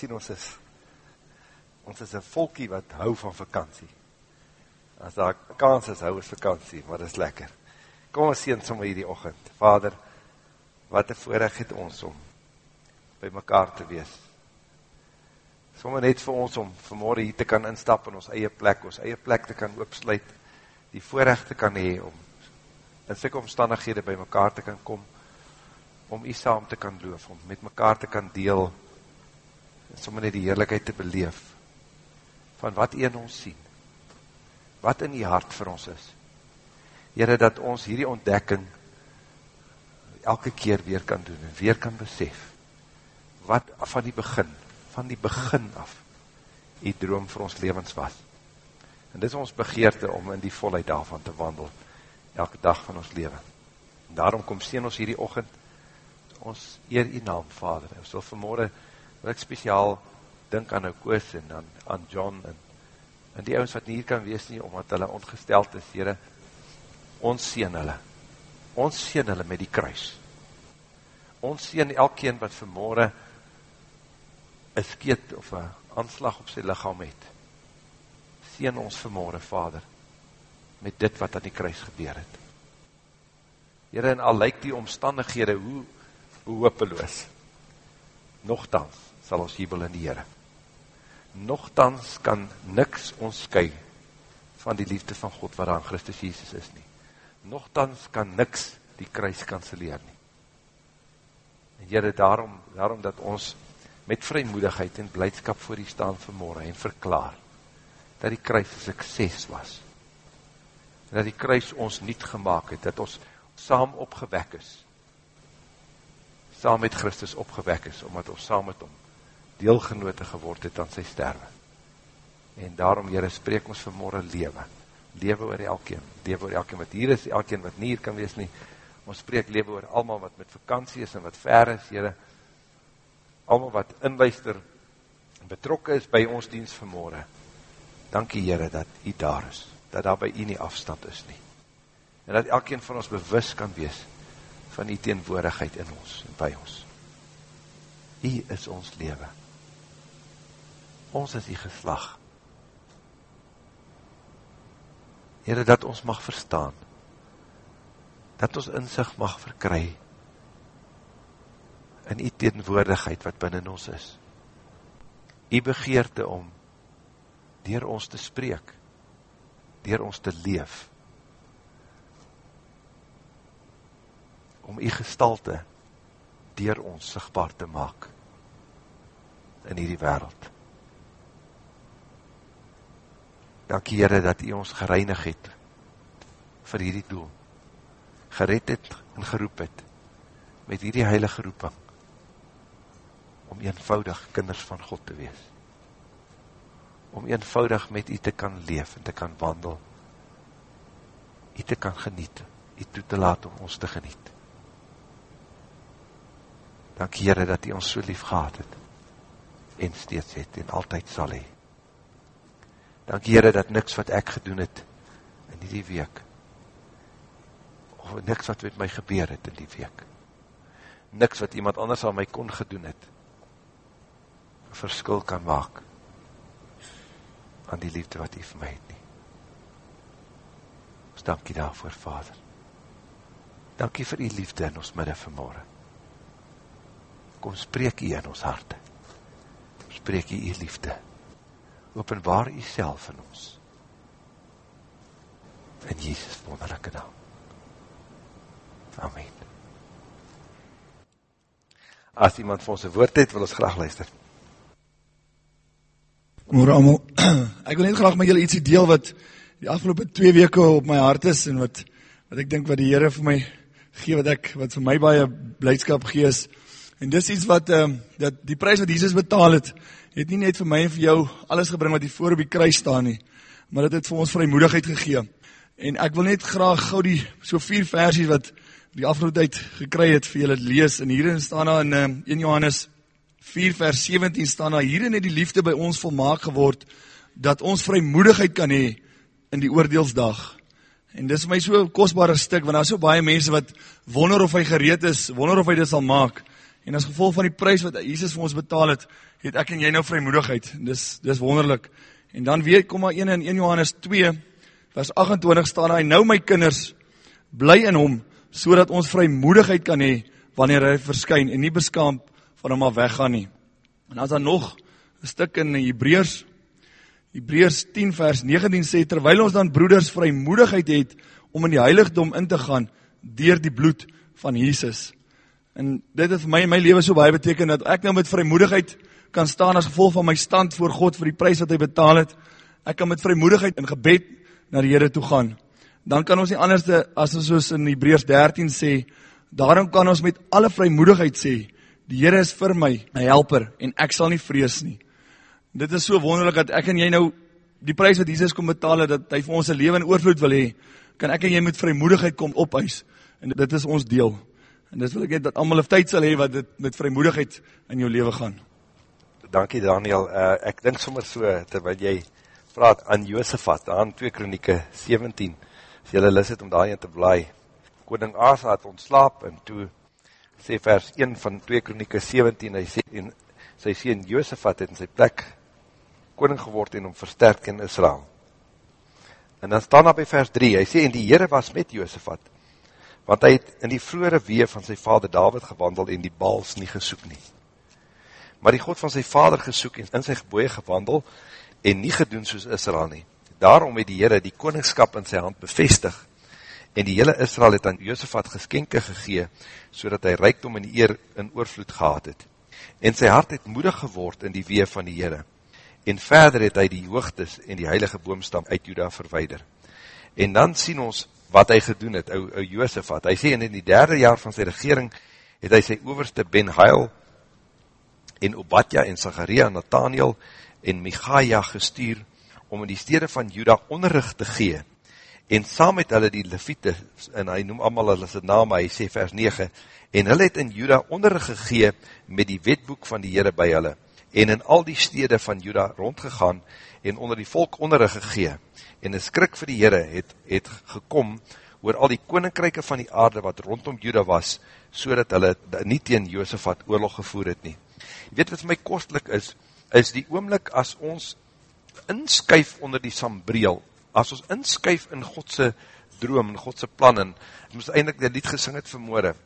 sien ons is, ons is een volkie wat hou van vakantie. As daar kans is, hou is vakantie, maar dit is lekker. Kom ons sien sommer hierdie ochend. Vader, wat een voorrecht het ons om by mekaar te wees. Sommer net vir ons om vanmorgen hier te kan instap in ons eie plek, ons eie plek te kan oopsluit, die voorrecht te kan hee om in sikke omstandighede by mekaar te kan kom, om jy saam te kan loof, om met mekaar te kan deel, sommer net die heerlijkheid te beleef, van wat jy in ons sien, wat in jy hart vir ons is. Heren, dat ons hierdie ontdekking elke keer weer kan doen, en weer kan besef, wat van die begin, van die begin af, die droom vir ons levens was. En dit is ons begeerte om in die volheid daarvan te wandel, elke dag van ons leven. En daarom kom sien ons hierdie ochend, ons eer die naam, Vader. Ons wil vanmorgen, wil ek speciaal dink aan nou Koos en aan, aan John en, en die ouwens wat nie hier kan wees nie, omdat hulle ongesteld is, Heere, ons sien hulle. Ons sien hulle met die kruis. Ons sien elkeen wat vanmorgen een skeet of een aanslag op sy lichaam het. Sien ons vanmorgen, Vader, met dit wat aan die kruis gebeur het. Heere, en al lyk die omstandighede, hoe, hoe hopeloos, nogthans sal ons jubel in die Heere. Nogthans kan niks ons sky van die liefde van God wat aan Christus Jesus is nie. Nogthans kan niks die kruis kanseleer nie. En Heere, daarom, daarom dat ons met vrymoedigheid en blijdskap voor die staan vanmorgen en verklaar, dat die kruis sukses was, en dat die kruis ons niet gemaakt het, dat ons saam opgewek is, saam met Christus opgewek is, omdat ons saam met hom deelgenote geword het aan sy sterwe. En daarom, Heere, spreek ons vanmorgen lewe, lewe oor elkeen, lewe oor elkeen wat hier is, elkeen wat nie hier kan wees nie, ons spreek lewe oor allemaal wat met vakantie is en wat ver is, Heere, allemaal wat inluister, betrokken is by ons dienst vanmorgen, dankie Heere dat hy daar is, dat daar by hy nie afstand is nie, en dat elkeen van ons bewus kan wees, van die teenwoordigheid in ons en by ons. Hy is ons lewe. Ons is die geslag. Heren, dat ons mag verstaan, dat ons inzicht mag verkry in die teenwoordigheid wat binnen ons is. Die begeerte om dier ons te spreek, dier ons te leef, om die gestalte dier ons sigtbaar te maak in hierdie wereld. Dank Heere dat u ons gereinig het vir hierdie doel, gered het en geroep het met hierdie heilige roeping om eenvoudig kinders van God te wees. Om eenvoudig met u te kan leef en te kan wandel, u te kan geniet, u toe te laat om ons te geniet. Dank Heere dat hy ons so lief gehad het en steeds het en altyd sal hy. Dank Heere dat niks wat ek gedoen het in die week of niks wat met my gebeur het in die week niks wat iemand anders aan my kon gedoen het verskil kan maak aan die liefde wat hy vir my het nie. Ons dankie daarvoor, Vader. Dankie vir die liefde in ons midde vanmorgen kom spreek jy in ons harte, spreek jy jy liefde, openbaar jy self in ons, in Jesus wonderlijke naam. Amen. As iemand vir ons een woord het, wil ons graag luister. Moer allemaal, ek wil net graag met julle ietsie deel wat die afgelopen twee weke op my hart is en wat, wat ek denk wat die Heere vir my gee, wat ek, wat vir my baie blijdskap gee is, En dis iets wat uh, dat die prys wat Jesus betaal het, het nie net vir my en vir jou alles gebring wat hier voor op die kruis staan nie, maar dit het vir ons vrymoedigheid gegee. En ek wil net graag gou die so vier versies wat die afgelope tyd gekry het vir julle lees en hierin staan daar in uh, ehm, 1 Johannes 4 vers 17 staan daar hierin het die liefde by ons volmaak geword dat ons vrymoedigheid kan hê in die oordeelsdag. En dis vir my so 'n kosbare stuk want daar's so baie mense wat wonder of hy gereed is, wonder of hy dit sal maak. En as gevolg van die prys wat Jesus vir ons betaal het, het ek en jy nou vrymoedigheid. Dis dis wonderlik. En dan weer kom maar 1 in 1 Johannes 2 vers 28 staan daar: "Nou my kinders, bly in hom sodat ons vrymoedigheid kan hê wanneer hy verskyn en nie beskaamd van hom af weggaan nie." En as dan nog 'n stuk in Hebreërs Hebreërs 10 vers 19 sê terwyl ons dan broeders vrymoedigheid het om in die heiligdom in te gaan deur die bloed van Jesus. En dit het vir my in my lewe so baie beteken dat ek nou met vrymoedigheid kan staan as gevolg van my stand voor God vir die prys wat hy betaal het. Ek kan met vrymoedigheid in gebed na die Here toe gaan. Dan kan ons nie anders as ons soos in Hebreërs 13 sê, daarom kan ons met alle vrymoedigheid sê, die Here is vir my 'n helper en ek sal nie vrees nie. Dit is so wonderlik dat ek en jy nou die prys wat Jesus kom betaal het dat hy vir ons 'n lewe in oorvloed wil hê, kan ek en jy met vrymoedigheid kom opeis en dit is ons deel. En dis wil ek net dat almal 'n tyd sal hê wat dit met vrymoedigheid in jou lewe gaan. Dankie Daniel. Uh, ek dink sommer so terwyl jy praat aan Josafat, aan 2 Kronieke 17. As jy lus het om daarin te bly. Koning Asa het ontslaap en toe sê vers 1 van 2 Kronieke 17, hy sê en sy seun Josafat het in sy plek koning geword en hom versterk in Israel. En dan staan daar by vers 3, hy sê, en die Heere was met Josafat, want hy het in die vroere wee van sy vader David gewandel en die baals nie gesoek nie. Maar die God van sy vader gesoek en in sy geboeie gewandel en nie gedoen soos Israel nie. Daarom het die Heere die koningskap in sy hand bevestig en die hele Israel het aan Josafat geskenke gegee, so dat hy rijkdom en eer in oorvloed gehad het. En sy hart het moedig geword in die wee van die Heere en verder het hy die hoogtes en die heilige boomstam uit Juda verweider. En dan sien ons wat hy gedoen het, ou, ou Joosefat. Hy sê, en in die derde jaar van sy regering het hy sy overste Ben Heil en Obadja en Zacharia en Nathaniel en Michaia gestuur om in die stede van Juda onderrug te gee. En saam met hulle die Levite, en hy noem allemaal hulle sy naam, hy sê vers 9, en hulle het in Juda onderrug gegee met die wetboek van die Heere by hulle en in al die stede van Juda rondgegaan en onder die volk onderrig gegee en een skrik vir die Heere het, het gekom oor al die koninkryke van die aarde wat rondom Juda was, so dat hulle nie teen Jozefat oorlog gevoer het nie. Je weet wat my kostelik is, is die oomlik as ons inskuif onder die sambreel, as ons inskuif in Godse droom, in Godse plannen, ek moest eindelijk die lied gesing het vanmorgen,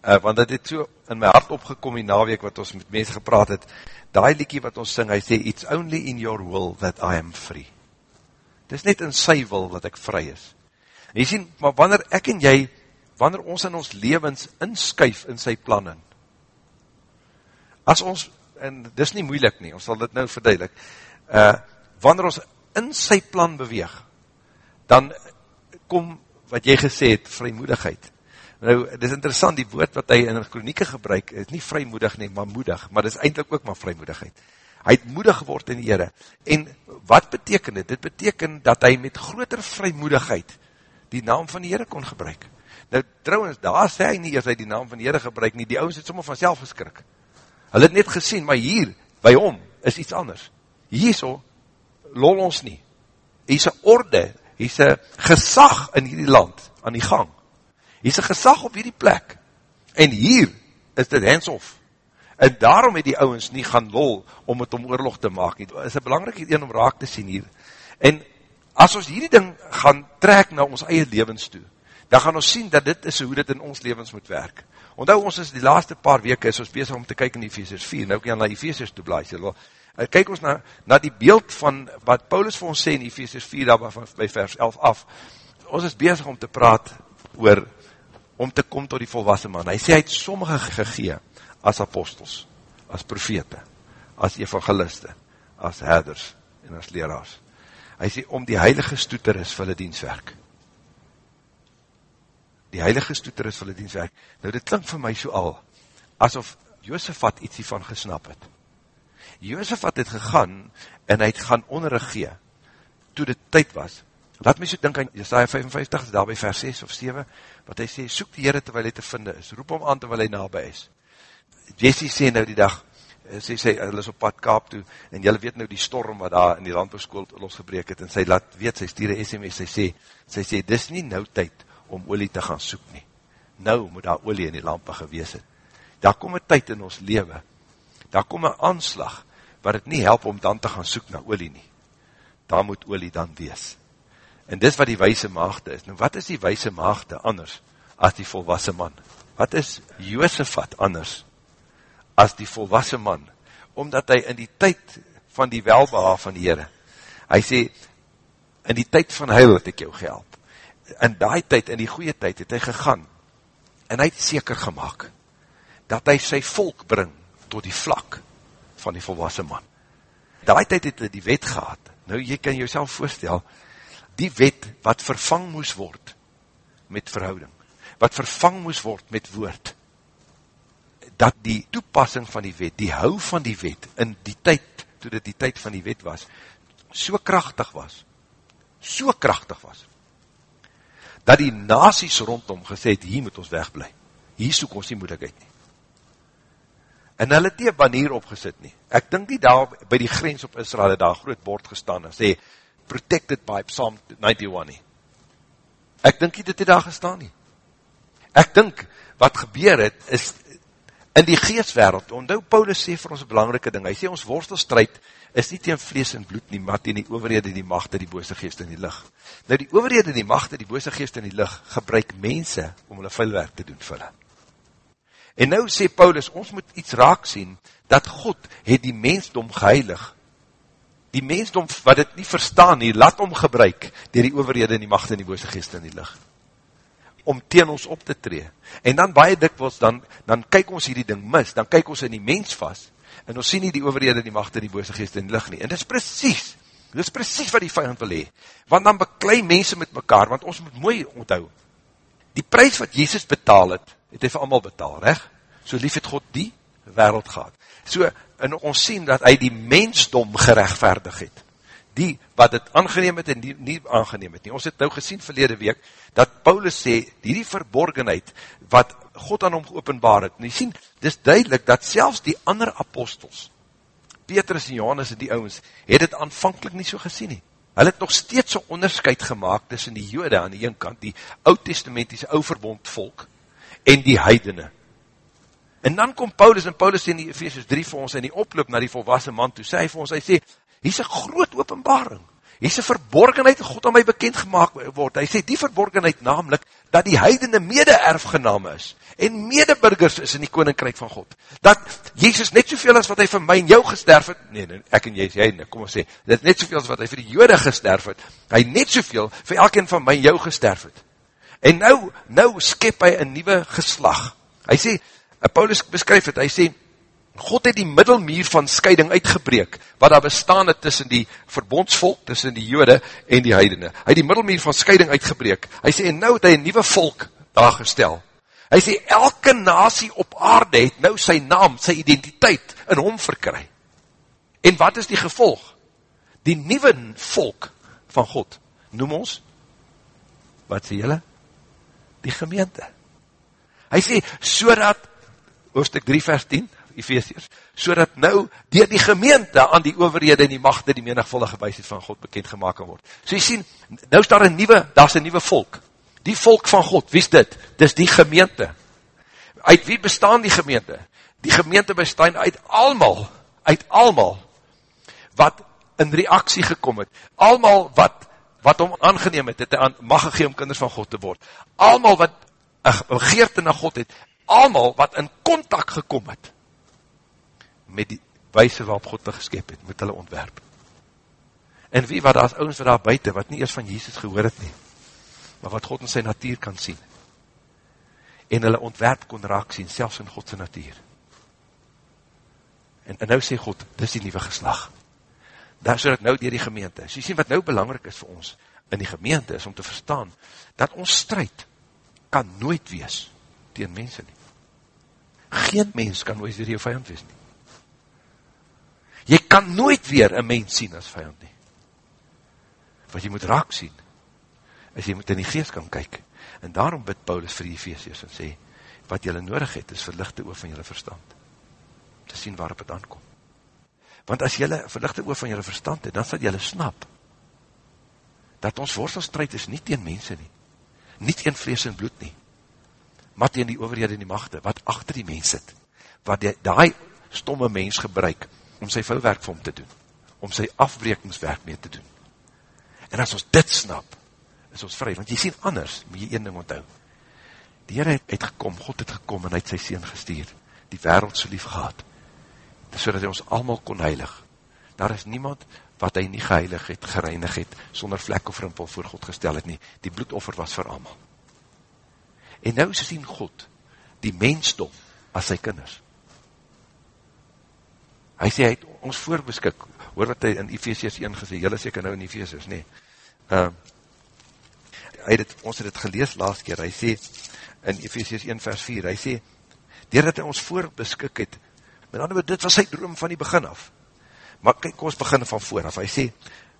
uh, want dit het so in my hart opgekom die naweek wat ons met mense gepraat het, daai liekie wat ons sing, hy sê, it's only in your will that I am free. Dit is net in sy wil dat ek vry is. En jy sien, maar wanneer ek en jy, wanneer ons in ons levens inskuif in sy plannen, as ons, en dit is nie moeilik nie, ons sal dit nou verduidelik, uh, wanneer ons in sy plan beweeg, dan kom, wat jy gesê het, vrymoedigheid, Nou, het is interessant, die woord wat hy in die kronieke gebruik, is nie vrymoedig nie, maar moedig, maar dit is eindelijk ook maar vrymoedigheid. Hy het moedig geword in die Heere. En wat beteken dit? Dit beteken dat hy met groter vrymoedigheid die naam van die Heere kon gebruik. Nou, trouwens, daar sê hy nie eers hy die naam van die Heere gebruik nie, die ouwens het sommer vanzelf geskrik. Hy het net gesien, maar hier, by hom, is iets anders. Hier so, lol ons nie. Hier is een orde, hier is een gesag in hierdie land, aan die gang hier is een gesag op hierdie plek, en hier is dit hands-off, en daarom het die ouwens nie gaan lol, om het om oorlog te maak, het is een belangrijk een om raak te sien hier, en as ons hierdie ding gaan trek na ons eie levens toe, dan gaan ons sien dat dit is hoe dit in ons levens moet werk, onthou ons is die laaste paar weke, is ons bezig om te kyk in Ephesians 4, nou kan jy na Ephesians toe blaas, eh, kyk ons na, na die beeld van wat Paulus vir ons sê in Ephesians 4, daar by vers 11 af, ons is bezig om te praat oor om te kom tot die volwassen man. Hy sê, hy het sommige gegee as apostels, as profete, as evangeliste, as herders en as leraars. Hy sê, om die heilige stoeter is vir hulle dienswerk. Die heilige stoeter is vir hulle dienswerk. Nou, dit klink vir my so al, asof Josefat iets hiervan gesnap het. Josefat het gegaan, en hy het gaan onderrigee, toe dit tyd was, Laat my so dink aan Jesaja 55, daar by vers 6 of 7, wat hy sê, soek die Heere terwijl hy te vinde is, roep hom aan terwijl hy nabij is. Jessie sê nou die dag, eh, sê sy, hy is op pad kaap toe, en jylle weet nou die storm wat daar in die landbouwskool losgebreek het, en sy laat weet, sy stuur een sms, sy sê, sy sê, dis nie nou tyd om olie te gaan soek nie. Nou moet daar olie in die lampe gewees het. daar kom een tyd in ons leven, daar kom een aanslag, waar het nie help om dan te gaan soek na olie nie. Daar moet olie dan wees. En dis wat die wijse maagde is. Nou wat is die wijse maagde anders as die volwassen man? Wat is Joosefat anders as die volwassen man? Omdat hy in die tyd van die welbeha van die Heere, hy sê, in die tyd van huil het ek jou gehelp. In die tyd, in die goeie tyd, het hy gegaan, en hy het seker gemaakt, dat hy sy volk bring tot die vlak van die volwassen man. Daai tyd het hy die wet gehad. Nou, jy kan jouself voorstel, die wet wat vervang moes word met verhouding, wat vervang moes word met woord, dat die toepassing van die wet, die hou van die wet, in die tyd, toe dit die tyd van die wet was, so krachtig was, so krachtig was, dat die nasies rondom gesê het, hier moet ons wegblij, hier soek ons die moeilijkheid nie. En hulle het die banier opgesit nie. Ek dink nie daar by die grens op Israel het daar groot bord gestaan en sê, protected by Psalm 91 nie. Ek dink nie dit het daar gestaan nie. Ek dink, wat gebeur het, is in die geestwereld, onthou Paulus sê vir ons belangrike ding, hy sê ons worstelstrijd is nie teen vlees en bloed nie, maar teen die overhede, die machte, die bose geest in die licht. Nou die overhede, die machte, die bose geest in die licht, gebruik mense om hulle vuilwerk te doen vir hulle. En nou sê Paulus, ons moet iets raak sien, dat God het die mensdom geheilig, die mensdom wat het nie verstaan nie, laat om gebruik, dier die overhede en die macht en die bose geest in die licht, om teen ons op te tree. En dan baie dikwels, dan, dan kyk ons hierdie ding mis, dan kyk ons in die mens vast, en ons sien nie die overhede die macht en die bose geest in die licht nie. En dit is precies, dit is precies wat die vijand wil hee. Want dan beklei mense met mekaar, want ons moet mooi onthou, die prijs wat Jezus betaal het, het hy vir allemaal betaal, recht? So lief het God die wereld gehad. So, en ons sien dat hy die mensdom gerechtvaardig het. Die wat het aangeneem het en die nie aangeneem het nie. Ons het nou gesien verlede week, dat Paulus sê, die die verborgenheid, wat God aan hom geopenbaar het, en jy sien, dis duidelik, dat selfs die ander apostels, Petrus en Johannes en die ouwens, het het aanvankelijk nie so gesien nie. Hulle het nog steeds so onderscheid gemaakt tussen die jode aan die ene kant, die oud-testamentiese ouverbond volk, en die heidene, En dan kom Paulus, en Paulus sê in die Ephesians 3 vir ons, in die oploop na die volwassen man toe, sê hy vir ons, hy sê, hier is een groot openbaring, hier is een verborgenheid, God aan my bekend gemaakt word, hy sê, die verborgenheid namelijk, dat die heidende mede-erfgename is, en medeburgers is in die koninkryk van God, dat Jezus net soveel as wat hy vir my en jou gesterf het, nee, nee ek en jy, jy nee, kom ons sê, dit net soveel as wat hy vir die jode gesterf het, hy net soveel vir elkeen van my en jou gesterf het, en nou, nou skep hy een nieuwe geslag, hy sê, Paulus beskryf het, hy sê, God het die middelmuur van scheiding uitgebreek, wat daar bestaan het tussen die verbondsvolk, tussen die jode en die heidene. Hy het die middelmuur van scheiding uitgebreek. Hy sê, en nou het hy een nieuwe volk daar gestel. Hy sê, elke nasie op aarde het nou sy naam, sy identiteit in hom verkry. En wat is die gevolg? Die nieuwe volk van God, noem ons, wat sê jylle? Die gemeente. Hy sê, so dat hoofdstuk 3 vers 10, Ephesians, so dat nou dier die gemeente aan die overhede en die machte die menigvuldige wijsheid van God bekend gemaakt word. So jy sien, nou is daar een nieuwe, daar is een nieuwe volk. Die volk van God, wie is dit? Dit is die gemeente. Uit wie bestaan die gemeente? Die gemeente bestaan uit almal, uit almal, wat in reaksie gekom het, almal wat, wat om aangeneem het, het aan mag gegeen om kinders van God te word, almal wat een geerte na God het, allemaal wat in contact gekom het met die wijse waarop God te geskep het, met hulle ontwerp. En wie wat daar is ouwens wat daar buiten, wat nie eers van Jesus gehoor het nie, maar wat God in sy natuur kan sien, en hulle ontwerp kon raak sien, selfs in Godse natuur. En, en nou sê God, dis die nieuwe geslag. Daar so dat nou dier die gemeente, so jy sien wat nou belangrijk is vir ons, in die gemeente is om te verstaan, dat ons strijd kan nooit wees, tegen mense nie. Geen mens kan ooit weer jou vijand wees nie. Jy kan nooit weer een mens sien as vijand nie. Wat jy moet raak sien, is jy moet in die geest kan kyk. En daarom bid Paulus vir die feestjes en sê, wat jylle nodig het, is verlichte oor van jylle verstand. Te sien waarop het aankom. Want as jylle verlichte oor van jylle verstand het, dan sal jylle snap, dat ons worstelstrijd is nie teen mense nie, nie teen vlees en bloed nie, maar teen die overhede en die machte, wat achter die mens sit. wat die, die stomme mens gebruik, om sy vouwwerk vir hom te doen, om sy afbrekingswerk mee te doen. En as ons dit snap, is ons vry, want jy sien anders, moet jy een ding onthou. Die Heer het, het gekom, God het gekom en hy het sy Seen gestuur, die wereld so lief gehad, so dat hy ons allemaal kon heilig. Daar is niemand wat hy nie geheilig het, gereinig het, sonder vlek of rimpel voor God gestel het nie. Die bloedoffer was vir allemaal. En nou sien God, die mensdom, as sy kinders. Hy sê, hy het ons voorbeskik, hoor wat hy in Ephesians 1 gesê, jylle seker nou in Ephesians, nee. Uh, hy het, ons het het gelees laatst keer, hy sê, in Ephesians 1 vers 4, hy sê, doordat hy ons voorbeskik het, met andere woord, dit was sy droom van die begin af. Maar kyk, ons begin van vooraf, hy sê,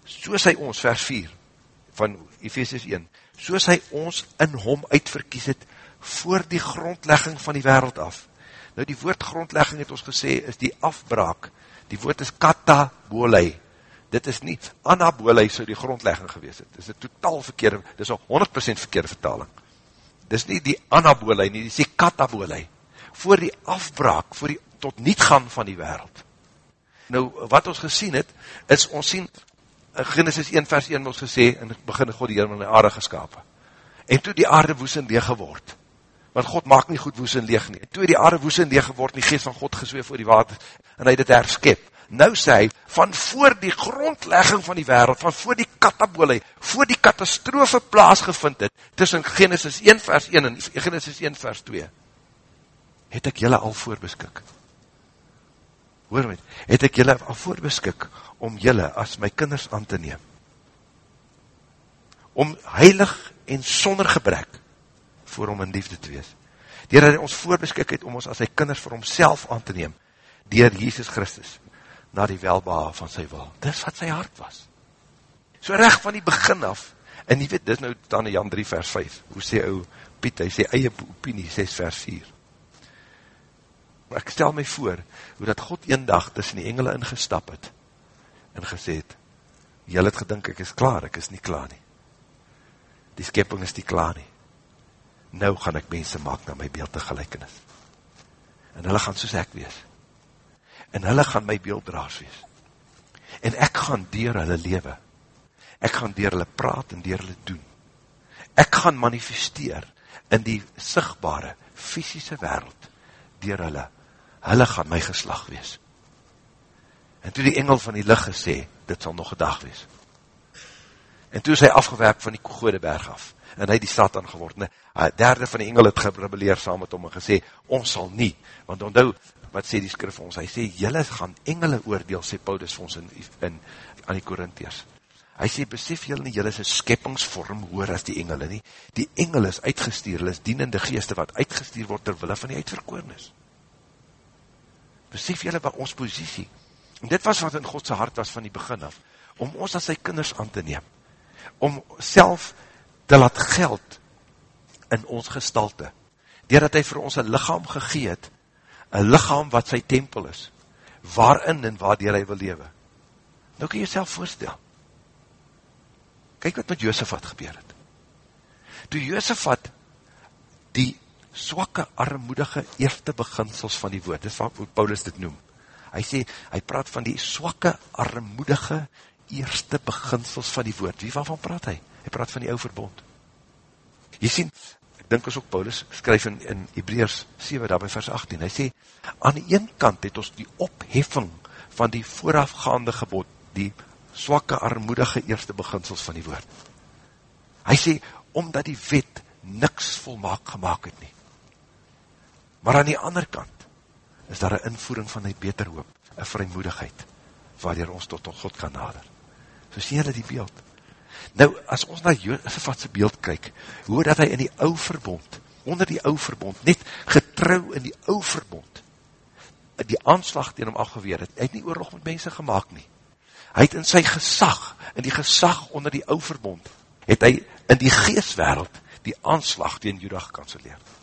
soos hy ons, vers 4, van Ephesians 1, soos hy ons in hom uitverkies het, voor die grondlegging van die wereld af. Nou die woord grondlegging het ons gesê, is die afbraak, die woord is katabolei, dit is nie anabolei so die grondlegging gewees het, dit is een totaal verkeerde, dit is een 100% verkeerde vertaling, dit is nie die anabolei nie, dit is die katabolei, voor die afbraak, voor die tot niet gaan van die wereld. Nou, wat ons gesien het, is ons sien, in Genesis 1 vers 1 ons gesê, het begin God die Heer met die aarde geskapen, en toe die aarde woes en leeg geword, want God maak nie goed woes en leeg nie. Toe die aarde woes en leeg geword, die geest van God gesweef voor die water, en hy dit herskep. Nou sê hy, van voor die grondlegging van die wereld, van voor die katabole, voor die katastrofe plaasgevind het, tussen Genesis 1 vers 1 en Genesis 1 vers 2, het ek jylle al voorbeskik. Hoor my, het ek jylle al voorbeskik, om jylle as my kinders aan te neem. Om heilig en sonder gebrek, voor om in liefde te wees. Dier dat hy ons voorbeskik het om ons as sy kinders vir homself aan te neem, dier Jesus Christus, na die welbehaal van sy wil. Dis wat sy hart was. So recht van die begin af, en nie weet, dis nou dan in Jan 3 vers 5, hoe sê ou Piet, hy sê eie opinie 6 vers 4. Maar ek stel my voor, hoe dat God een dag tussen die engele ingestap het, en gesê het, jy het gedink, ek is klaar, ek is nie klaar nie. Die skepping is nie klaar nie nou gaan ek mense maak na my beeld te gelijkenis. En hulle gaan soos ek wees. En hulle gaan my beelddraas wees. En ek gaan dier hulle lewe. Ek gaan dier hulle praat en dier hulle doen. Ek gaan manifesteer in die sigbare, fysische wereld dier hulle. Hulle gaan my geslag wees. En toe die engel van die licht gesê, dit sal nog een dag wees. En toe is hy afgewerp van die Kogode berg af en hy die Satan geword, en een derde van die engel het gerebeleer saam met hom en gesê, ons sal nie, want onthou, wat sê die skrif ons, hy sê, jylle gaan engele oordeel, sê Paulus vir ons in, in, aan die Korintiërs. Hy sê, besef jylle nie, jylle is een skeppingsvorm hoor as die engele nie, die engel is uitgestuur, hulle is dienende geeste wat uitgestuur word terwille van die uitverkoornis. Besef jylle by ons posiesie, en dit was wat in Godse hart was van die begin af, om ons as sy kinders aan te neem, om self te laat geld in ons gestalte, doordat hy vir ons een lichaam gegeet, een lichaam wat sy tempel is, waarin en waardoor hy wil lewe. Nou kan jy self voorstel. Kijk wat met Jozefat gebeur het. Toe Jozefat die swakke, armoedige eerste beginsels van die woord, dit is wat Paulus dit noem, hy sê, hy praat van die swakke, armoedige eerste beginsels van die woord. Wie waarvan praat hy? Hy praat van die ouwe verbond. Jy sien, ek dink as ook Paulus skryf in, in Hebreërs 7, daar by vers 18, hy sê, aan die een kant het ons die opheffing van die voorafgaande gebod, die swakke, armoedige eerste beginsels van die woord. Hy sê, omdat die wet niks volmaak gemaakt het nie. Maar aan die ander kant, is daar een invoering van die beter hoop, een vrymoedigheid, waar ons tot God kan nader. So sien jy die beeld, Nou, as ons na Jozefat sy beeld kyk, hoe dat hy in die ou verbond, onder die ou verbond, net getrouw in die ou verbond, die aanslag tegen hom afgeweer het, hy het nie oorlog met mense gemaakt nie. Hy het in sy gesag, in die gesag onder die ou verbond, het hy in die geestwereld die aanslag tegen Juda gekanceleerd.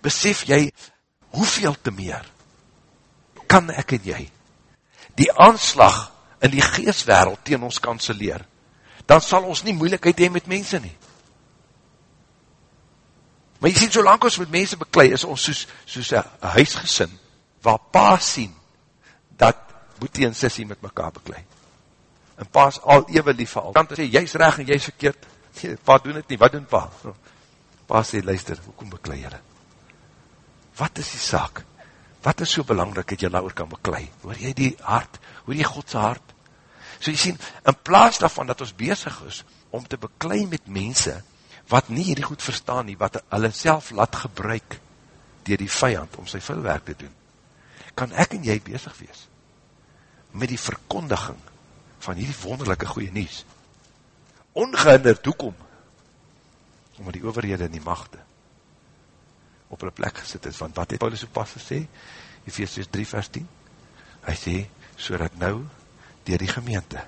Besef jy, hoeveel te meer kan ek en jy die aanslag in die geestwereld tegen ons kanceleer, dan sal ons nie moeilikheid hee met mense nie. Maar jy sien, solang ons met mense beklei, is ons soos, soos een huisgesin, waar pa sien, dat boetie en sissie met mekaar beklei. En pa is al ewe lief vir al. Kant sê, jy is reg en jy is verkeerd. Nee, pa doen het nie, wat doen pa? Pa sê, luister, hoekom beklei jylle? Wat is die saak? Wat is so belangrijk dat jy nou kan beklei? Hoor jy die hart? Hoor jy Godse hart? So jy sien, in plaas daarvan dat ons bezig is om te beklei met mense wat nie hierdie goed verstaan nie, wat hulle self laat gebruik dier die vijand om sy vulwerk te doen, kan ek en jy bezig wees met die verkondiging van hierdie wonderlijke goeie nies. Ongehinderd toekom om die overhede en die machte op hulle plek gesit is. Want wat het Paulus ook pas gesê? Ephesians 3 vers 10 Hy sê, so dat nou dier die gemeente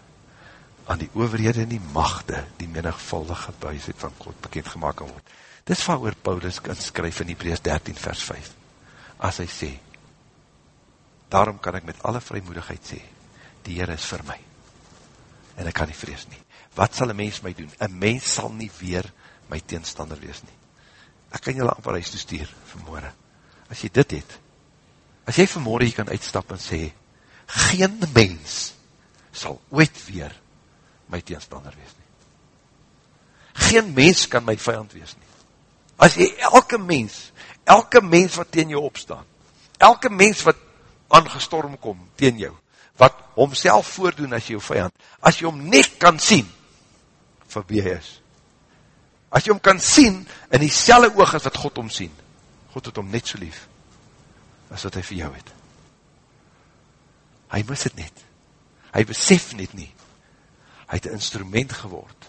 aan die overhede en die machte die menigvuldige buisheid van God bekend gemaakt kan word. Dis wat oor Paulus kan skryf in Hebreus 13 vers 5 as hy sê daarom kan ek met alle vrymoedigheid sê die Heer is vir my en ek kan nie vrees nie. Wat sal een mens my doen? Een mens sal nie weer my teenstander wees nie. Ek kan julle amper huis toestuur vanmorgen. As jy dit het, as jy vanmorgen jy kan uitstap en sê, geen mens sal ooit weer my teenstander wees nie. Geen mens kan my vijand wees nie. As jy elke mens, elke mens wat teen jou opstaan, elke mens wat aangestorm kom teen jou, wat homself voordoen as jou vijand, as jy hom net kan sien, vir wie hy is. As jy hom kan sien, in die selle oog as wat God hom sien, God het hom net so lief, as wat hy vir jou het. Hy mis het net. Hy besef net nie, hy het een instrument geword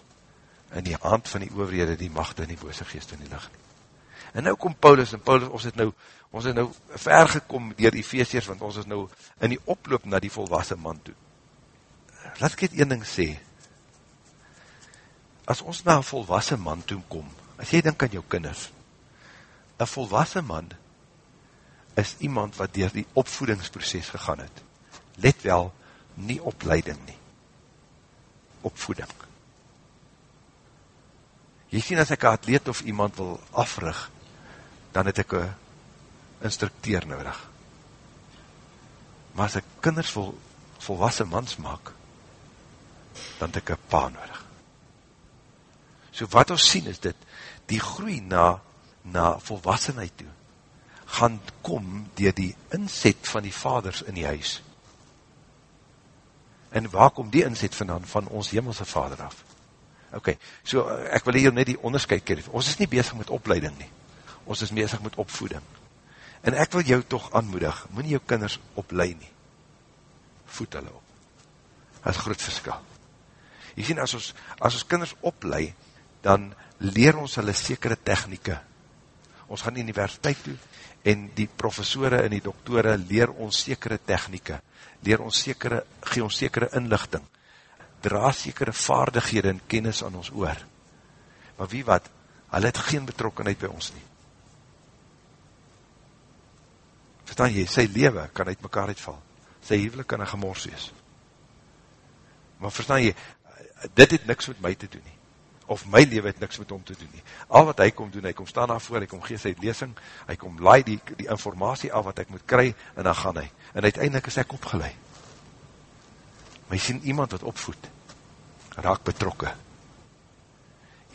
in die hand van die overhede, die machte en die bose geest in die licht. En nou kom Paulus, en Paulus, ons het nou, ons het nou ver gekom dier die feestjes, want ons is nou in die oploop na die volwassen man toe. Laat ek het een ding sê, as ons na een volwassen man toe kom, as jy denk aan jou kinders, een volwassen man is iemand wat dier die opvoedingsproces gegaan het. Let wel, nie opleiding nie opvoeding. Jy sien as ek een atleet of iemand wil afrig, dan het ek een instructeer nodig. Maar as ek kinders vol, volwassen mans maak, dan het ek een pa nodig. So wat ons sien is dit, die groei na, na volwassenheid toe, gaan kom dier die inzet van die vaders in die huis. En waar kom die inzet vandaan van ons hemelse vader af? Ok, so ek wil hier net die onderscheid keer. Ons is nie bezig met opleiding nie. Ons is bezig met opvoeding. En ek wil jou toch aanmoedig, moet nie jou kinders opleid nie. Voed hulle op. Dat is groot verskil. Jy sien, as ons, as ons kinders opleid, dan leer ons hulle sekere technieke. Ons gaan universiteit toe, en die professore en die doktore leer ons sekere technieke leer ons sekere, gee ons sekere inlichting, dra sekere vaardighede en kennis aan ons oor. Maar wie wat, hulle het geen betrokkenheid by ons nie. Verstaan jy, sy lewe kan uit mekaar uitval. Sy hevelik kan een gemors wees. Maar verstaan jy, dit het niks met my te doen nie. Of my lewe het niks met hom te doen nie. Al wat hy kom doen, hy kom staan daar voor, hy kom gees uit lesing, hy kom laai die, die informatie af wat ek moet kry, en dan gaan hy en uiteindelik is ek opgeleid. Maar jy sien, iemand wat opvoed, raak betrokke.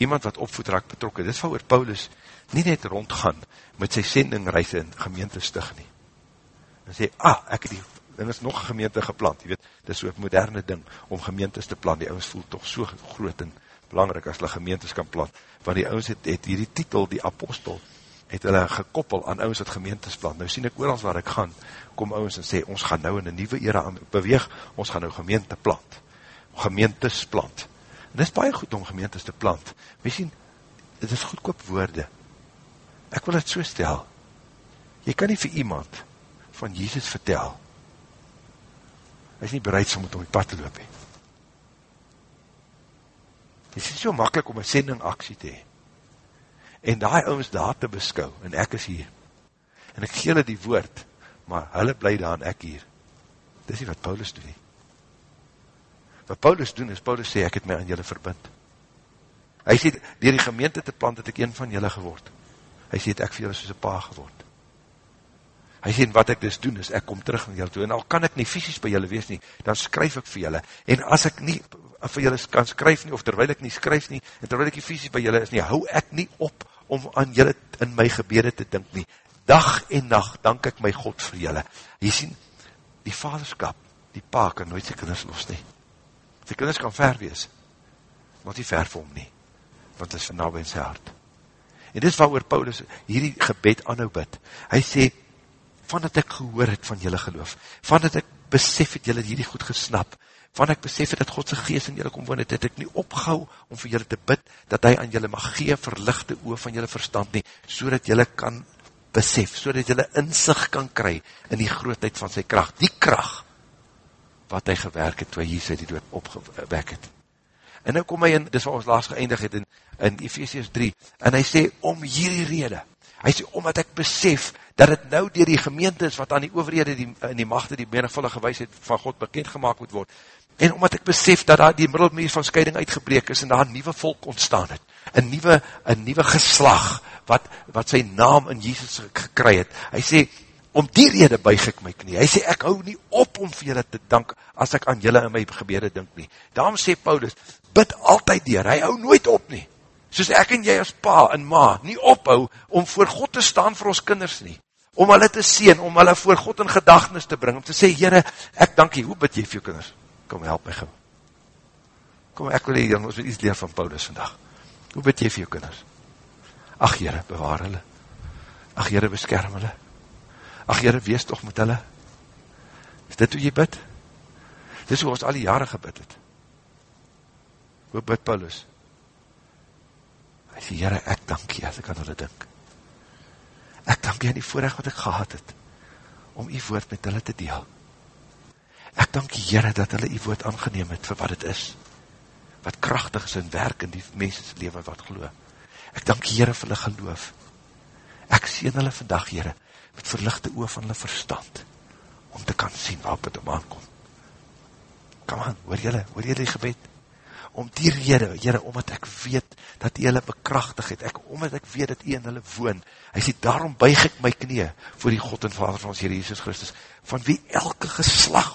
Iemand wat opvoed, raak betrokke. Dit is wat oor Paulus nie net rondgaan met sy sendingreise in gemeente stig nie. En sê, ah, ek het die, en is nog gemeente geplant, jy weet, dit is so'n moderne ding, om gemeentes te plant, die ouwens voel toch so groot en belangrijk as hulle gemeentes kan plant, want die ouwens het, het hierdie titel, die apostel, het hulle gekoppel aan ouwens wat gemeentes plant. Nou sien ek oorals waar ek gaan, kom ouwens en sê, ons gaan nou in een nieuwe era beweeg, ons gaan nou gemeente plant, gemeentes plant. En dit is baie goed om gemeentes te plant. Wees sien, dit is goedkoop woorde. Ek wil het so stel, jy kan nie vir iemand van Jesus vertel, hy is nie bereid om het om die pad te loop he. Dit is so makkelijk om een sending actie te hee en die ouwens daar te beskou, en ek is hier, en ek gee hulle die woord, maar hulle bly daar en ek hier, dit is nie wat Paulus doen nie, wat Paulus doen is, Paulus sê, ek het my aan julle verbind, hy sê, dier die gemeente te plant, het ek een van julle geword, hy sê, het ek vir julle soos een pa geword, Hy sê, wat ek dus doen, is ek kom terug na jou toe, en al kan ek nie fysisk by julle wees nie, dan skryf ek vir julle, en as ek nie vir julle kan skryf nie, of terwijl ek nie skryf nie, en terwijl ek nie fysisk by julle is nie, hou ek nie op om aan julle in my gebede te dink nie. Dag en nacht dank ek my God vir julle. Jy sien, die vaderskap, die pa kan nooit sy kinders los nie. Sy kinders kan ver wees, maar die ver vir hom nie, want is van in sy hart. En dit is waar Paulus hierdie gebed aanhou bid. Hy sê, van dat ek gehoor het van julle geloof, van dat ek besef het julle hierdie goed gesnap, van ek besef het dat Godse geest in julle kom woon het, het ek nie opgehou om vir julle te bid, dat hy aan julle mag gee verlichte oor van julle verstand nie, so dat julle kan besef, so dat julle inzicht kan kry in die grootheid van sy kracht, die kracht wat hy gewerk het, toe hy Jesus die dood opgewek het. En nou kom hy in, dis wat ons laatst geëindig het in, in Ephesians 3, en hy sê, om hierdie rede, hy sê, omdat ek besef, dat het nou dier die gemeente is, wat aan die overhede, die, in die machte, die menigvulle gewijsheid van God bekendgemaak moet word, en omdat ek besef, dat daar die middelmeer van scheiding uitgebreek is, en daar een nieuwe volk ontstaan het, een nieuwe, een nieuwe geslag, wat, wat sy naam in Jesus gekry het, hy sê, om die rede buig ek my knie, hy sê, ek hou nie op om vir julle te dank, as ek aan julle in my gebede dink nie, daarom sê Paulus, bid altyd dier, hy hou nooit op nie, soos ek en jy as pa en ma, nie ophou om voor God te staan vir ons kinders nie, om hulle te sien, om hulle voor God in gedagtenis te bring, om te sê, Heere, ek dankie, hoe bid jy vir jou kinders? Kom, help my gauw. Kom, ek wil hier, ons wil iets leer van Paulus vandag. Hoe bid jy vir jou kinders? Ach, Heere, bewaar hulle. Ach, Heere, beskerm hulle. Ach, Heere, wees toch met hulle. Is dit hoe jy bid? Dit is hoe ons al die jare gebid het. Hoe bid Paulus? Hy sê, Heere, ek dank jy as ek aan hulle dink. Ek dank jy aan die voorrecht wat ek gehad het, om jy woord met hulle te deel. Ek dank jy, Heere, dat hulle jy woord aangeneem het vir wat het is, wat krachtig is in werk in die mensens leven wat geloof. Ek dank jy, Heere, vir hulle geloof. Ek sien hulle vandag, Heere, met verlichte oor van hulle verstand, om te kan sien waarop het om aankom. Kom aan, hoor jylle, hoor jylle die gebed? om die rede, Heere, omdat ek weet dat jy hulle bekrachtig het, ek, omdat ek weet dat jy in hulle woon, hy sê, daarom buig ek my knie voor die God en Vader van ons Heere Jesus Christus, van wie elke geslag,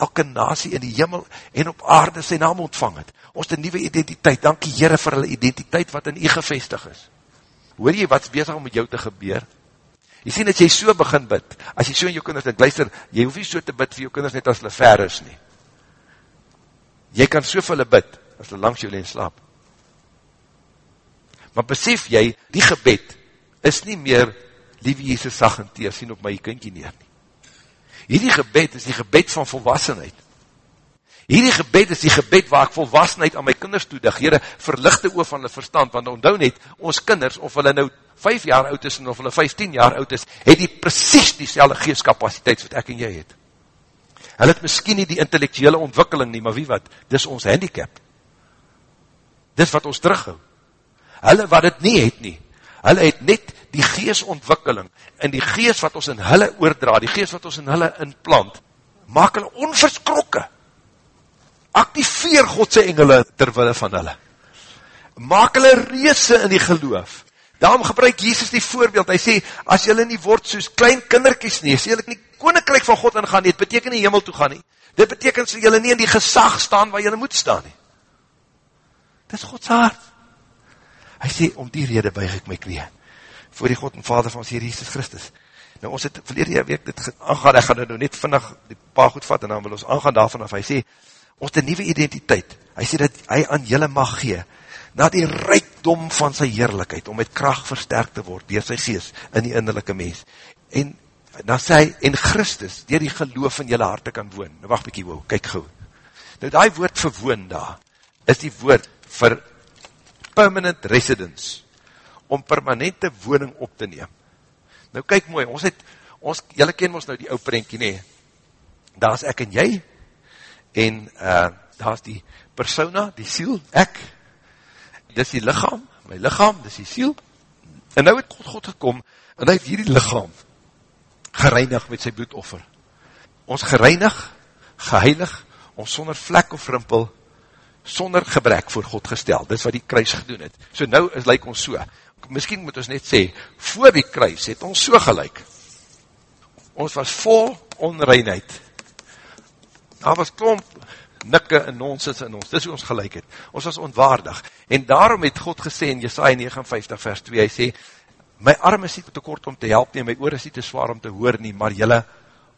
elke nasie in die jimmel en op aarde sy naam ontvang het, ons die nieuwe identiteit, dankie Heere vir hulle identiteit wat in jy gevestig is. Hoor jy wat is bezig om met jou te gebeur? Jy sien dat jy so begin bid, as jy so in jou kinders, en luister, jy hoef nie so te bid vir jou kinders net as hulle ver is nie. Jy kan so vir hulle bid, as hulle langs jou leen slaap. Maar besef jy, die gebed is nie meer, lieve Jesus sag en teer, sien op my kindje neer nie. Hierdie gebed is die gebed van volwassenheid. Hierdie gebed is die gebed waar ek volwassenheid aan my kinders toedig. Heren, verlichte oor van hulle verstand, want onthou net, ons kinders, of hulle nou 5 jaar oud is, en of hulle 15 jaar oud is, het die precies die selwe geestkapasiteit wat ek en jy het. Hulle het miskien nie die intellectuele ontwikkeling nie, maar wie wat, dis ons handicap. Dis wat ons terughou. Hulle wat het nie het nie, hulle het net die geesontwikkeling, en die geest wat ons in hulle oordra, die geest wat ons in hulle inplant, maak hulle onverskrokke. Activeer Godse engele terwille van hulle. Maak hulle reese in die geloof. Daarom gebruik Jesus die voorbeeld, hy sê, as julle nie word soos klein kinderkies nie, as julle nie koninkryk van God ingaan nie, het beteken nie hemel toe gaan nie. Dit beteken so julle nie in die gesag staan waar julle moet staan nie. Dit is Gods hart. Hy sê, om die rede buig ek my knie, voor die God en Vader van ons Heer Jesus Christus. Nou ons het verlede week dit aangaan, ek gaan nou net vinnig die paar goed vat, en dan wil ons aangaan daarvan af, hy sê, ons die nieuwe identiteit, hy sê dat hy aan julle mag gee, na die rijkdom van sy heerlijkheid, om met kracht versterkt te word, door sy geest, in die innerlijke mens. En dan sê hy, en Christus, door die geloof in julle harte kan woon. Nou wacht bykie, wow, kyk gauw. Nou die woord verwoon daar, is die woord vir permanent residence, om permanente woning op te neem. Nou kyk mooi, ons het, ons, jylle ken ons nou die ou prentjie nie, daar is ek en jy, en uh, daar is die persona, die siel, ek, dis die lichaam, my lichaam, dis die siel, en nou het God, God gekom, en hy het hierdie lichaam gereinig met sy bloedoffer. Ons gereinig, geheilig, ons sonder vlek of rimpel, sonder gebrek voor God gestel, dis wat die kruis gedoen het, so nou is lyk ons so, miskien moet ons net sê, voor die kruis het ons so gelijk, Ons was vol onreinheid. Daar was klomp nikke en nonsens in ons, dis hoe ons gelijk het. Ons was onwaardig. En daarom het God gesê in Jesaja 59 vers 2, hy sê, my arm is nie te kort om te help nie, my oor is nie te zwaar om te hoor nie, maar jylle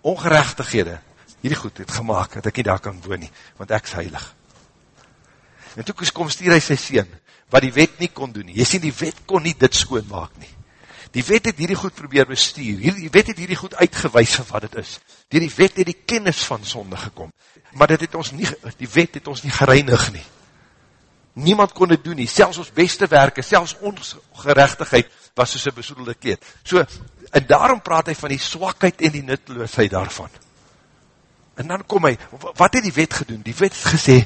ongerechtighede, hierdie goed het gemaakt, dat ek nie daar kan woon nie, want ek is heilig. En toe kom stuur hy sy sien, wat die wet nie kon doen nie. Jy sien, die wet kon nie dit skoon maak nie. Die wet het hierdie goed probeer bestuur, die wet het hierdie goed uitgewijs van wat het is. Die, die wet het die kennis van sonde gekom, maar dit het ons nie, die wet het ons nie gereinig nie. Niemand kon dit doen nie, selfs ons beste werke, selfs ons gerechtigheid was soos een besoedelde keet. So, en daarom praat hy van die swakheid en die nutteloosheid daarvan. En dan kom hy, wat het die wet gedoen? Die wet het gesê,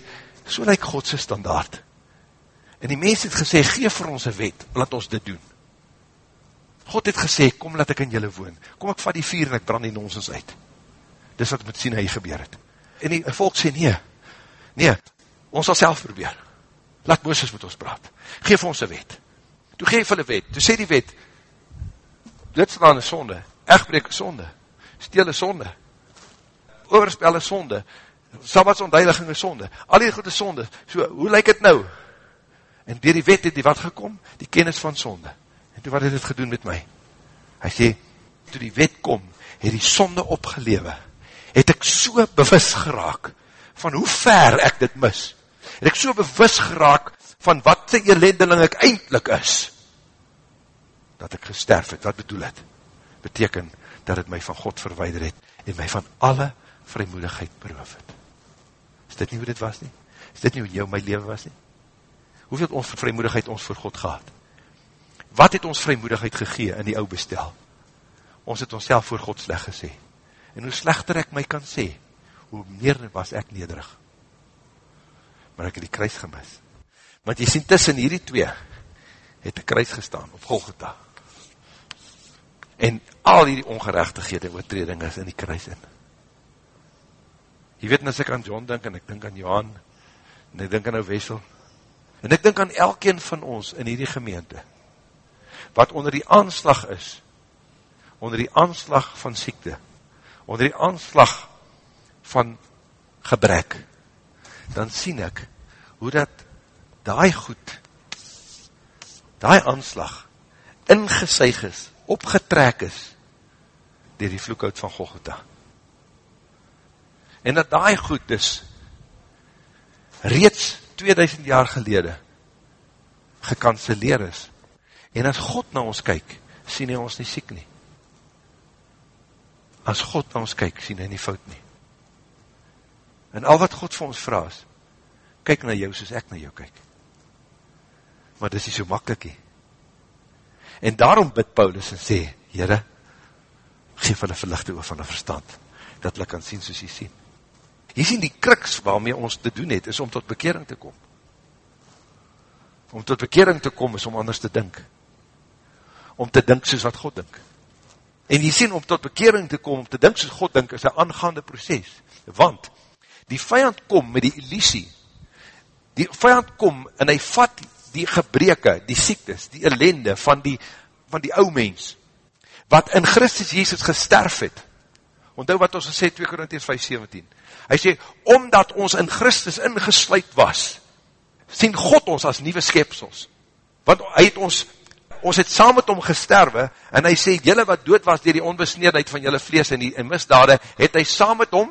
so lyk Godse standaard. En die mens het gesê, geef vir ons een wet, laat ons dit doen. God het gesê, kom laat ek in julle woon. Kom ek vat die vier en ek brand die nonsens uit. Dis wat met sien hy gebeur het. En die volk sê, nee, nee, ons sal self probeer. Laat Mooses met ons praat. Geef ons een wet. Toe geef hulle wet. Toe sê die wet, dit staan een sonde, echtbreek een sonde, steel een sonde, overspel een sonde, sabbatsontheiliging een sonde, al die goede sonde, so, hoe lyk het nou? En dier die wet het die wat gekom? Die kennis van sonde. En toe wat het het gedoen met my? Hy sê, toe die wet kom, het die sonde opgelewe, het ek so bewus geraak, van hoe ver ek dit mis, het ek so bewus geraak, van wat sy elendeling ek eindelijk is, dat ek gesterf het, wat bedoel het? Beteken, dat het my van God verweider het, en my van alle vrymoedigheid beroof het. Is dit nie hoe dit was nie? Is dit nie hoe jou my leven was nie? Hoeveel het ons vrymoedigheid ons voor God gehad? wat het ons vrymoedigheid gegee in die ou bestel? Ons het ons self voor God sleg gesê. En hoe slechter ek my kan sê, hoe meer was ek nederig. Maar ek het die kruis gemis. Want jy sien tussen hierdie twee, het die kruis gestaan op Golgotha. En al hierdie ongerechtighede oortreding is in die kruis in. Jy weet, as ek aan John denk, en ek denk aan Johan, en ek denk aan nou Wessel, en ek denk aan elkeen van ons in hierdie gemeente, wat onder die aanslag is, onder die aanslag van siekte, onder die aanslag van gebrek, dan sien ek, hoe dat daai goed, daai aanslag, ingesuig is, opgetrek is, dier die vloekhout van Golgotha. En dat daai goed is, reeds 2000 jaar gelede, gekanceleer is, En as God na ons kyk, sien hy ons nie siek nie. As God na ons kyk, sien hy nie fout nie. En al wat God vir ons vraag is, kyk na jou soos ek na jou kyk. Maar dis nie so makkelijk nie. En daarom bid Paulus en sê, Heere, geef hulle verlichte oor van die verstand, dat hulle kan sien soos jy sien. Jy sien die kriks waarmee ons te doen het, is om tot bekering te kom. Om tot bekering te kom is om anders te dink om te dink soos wat God dink. En jy sien, om tot bekering te kom, om te dink soos God dink, is een aangaande proces. Want, die vijand kom met die illusie, die vijand kom en hy vat die gebreke, die siektes, die ellende van die, van die ou mens, wat in Christus Jezus gesterf het. Onthou wat ons gesê, 2 Korinties 5, 17. Hy sê, omdat ons in Christus ingesluid was, sien God ons as nieuwe skepsels. Want hy het ons ons het saam met hom gesterwe, en hy sê, jylle wat dood was dier die onbesneedheid van jylle vlees en die en misdade, het hy saam met hom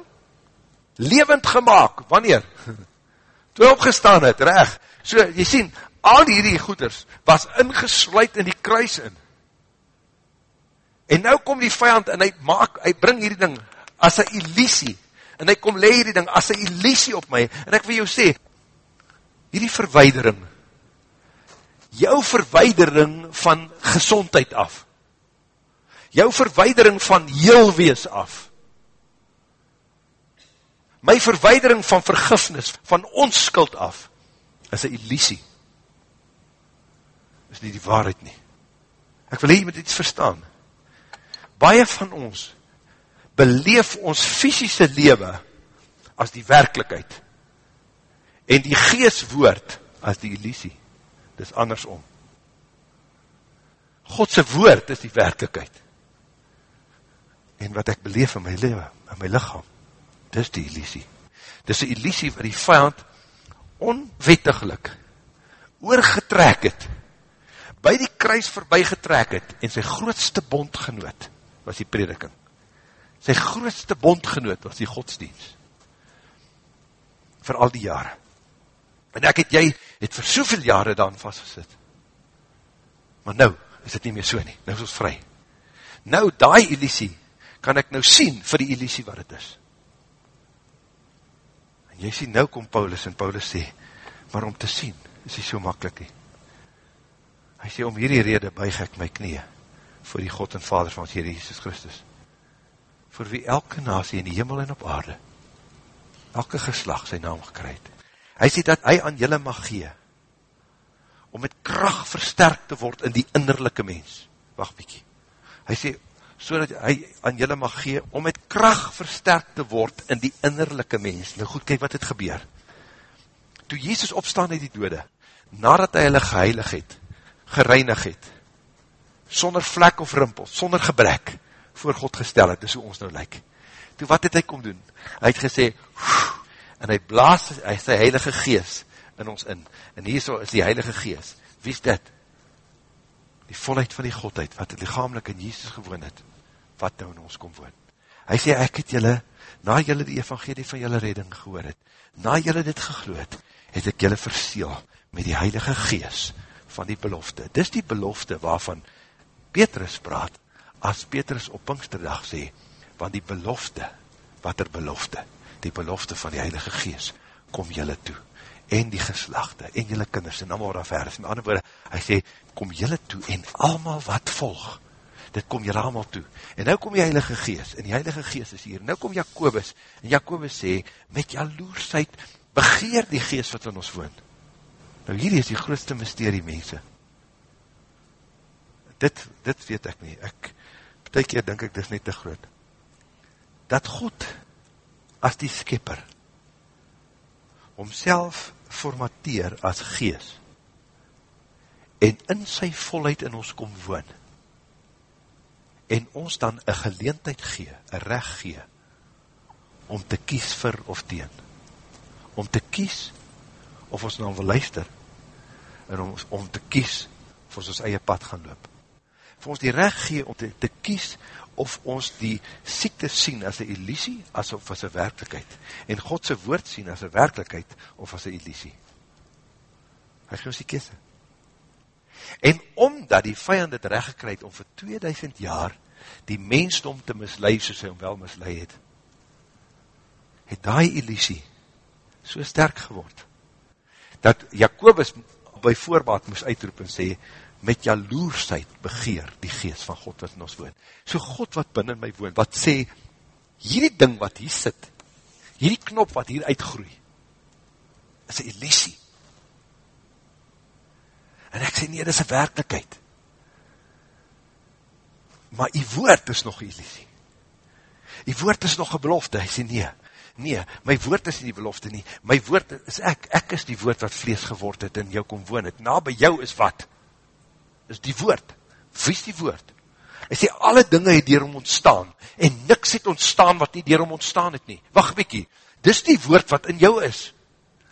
levend gemaakt. Wanneer? Toe hy opgestaan het, reg. So, jy sien, al hierdie goeders was ingesluid in die kruis in. En nou kom die vijand en hy maak, hy bring hierdie ding as een illusie, en hy kom leer hierdie ding as een illusie op my, en ek wil jou sê, hierdie verweidering, jou verweidering van gezondheid af, jou verweidering van heel wees af, my verweidering van vergifnis, van onskuld af, is een illusie, is nie die waarheid nie. Ek wil hier met iets verstaan, baie van ons, beleef ons fysische lewe, as die werkelijkheid, en die geestwoord, as die illusie dis andersom. Godse woord is die werkelijkheid. en wat ek beleef in my leven, in my lichaam, dis die illusie. Dis die illusie wat die vijand onwettiglik oorgetrek het, by die kruis voorbij getrek het, en sy grootste bondgenoot was die prediking. Sy grootste bondgenoot was die godsdienst. Voor al die jare. En ek het jy, het vir soveel jare dan vastgesit. Maar nou, is dit nie meer so nie. Nou is ons vry. Nou, die illusie, kan ek nou sien vir die illusie wat het is. En jy sien, nou kom Paulus, en Paulus sê, maar om te sien, is hy so makkelijk nie. Hy sê, om hierdie rede buig ek my knie, voor die God en Vader van ons Heer Jesus Christus, voor wie elke nasie in die hemel en op aarde, elke geslag sy naam gekryd. Hy sê dat hy aan julle mag gee, om met kracht versterkt te word in die innerlijke mens. Wacht bykie. Hy sê, so dat hy aan julle mag gee, om met kracht versterkt te word in die innerlijke mens. Nou goed, kyk wat het gebeur. Toe Jezus opstaan uit die dode, nadat hy hulle geheilig het, gereinig het, sonder vlek of rimpel, sonder gebrek, voor God gestel het, dis hoe ons nou lyk. Toe wat het hy kom doen? Hy het gesê, en hy blaas hy sy heilige geest in ons in, en hier so is die heilige geest, wie is dit? Die volheid van die Godheid, wat het lichamelijk in Jesus gewoon het, wat nou in ons kom woon. Hy sê, ek het julle, na julle die evangelie van julle redding gehoor het, na julle dit gegloed, het ek julle verseel met die heilige geest van die belofte. Dis die belofte waarvan Petrus praat, as Petrus op Pinksterdag sê, want die belofte, wat er belofte, die belofte van die heilige geest, kom julle toe, en die geslachte, en julle kinders, en allemaal is, met andere woorde, hy sê, kom julle toe, en allemaal wat volg, dit kom julle allemaal toe, en nou kom die heilige geest, en die heilige geest is hier, nou kom Jacobus, en Jacobus sê, met jaloersheid, begeer die geest wat in ons woon, nou hierdie is die grootste mysterie, mense, dit, dit weet ek nie, ek, betek keer denk ek, dit is net te groot, dat God, as die skipper, homself formateer as gees, en in sy volheid in ons kom woon, en ons dan een geleentheid gee, een recht gee, om te kies vir of teen, om te kies, of ons nou wil luister, en om, om te kies, of ons ons eie pad gaan loop, vir ons die recht gee, om te, te kies, of ons die siekte sien as een illusie, as of as een werkelijkheid, en Godse woord sien as een werkelijkheid, of as een illusie. Hy gee ons die kese. En omdat die vijand het recht gekryd om vir 2000 jaar die mensdom te mislui soos hy hom wel mislui het, het die illusie so sterk geword, dat Jacobus by voorbaat moes uitroep en sê, met jaloersheid begeer die geest van God wat in ons woon. So God wat binnen my woon, wat sê, hierdie ding wat hier sit, hierdie knop wat hier uitgroei, is een illusie. En ek sê, nee, dit is een werkelijkheid. Maar die woord is nog een illusie. Die woord is nog een belofte. Hy sê, nee, nee, my woord is nie die belofte nie. My woord is ek, ek is die woord wat vlees geword het en jou kom woon het. Na by jou is wat? Is die woord. Wie is die woord? Hy sê, alle dinge het dier om ontstaan, en niks het ontstaan wat nie dier om ontstaan het nie. Wacht bykie, dis die woord wat in jou is.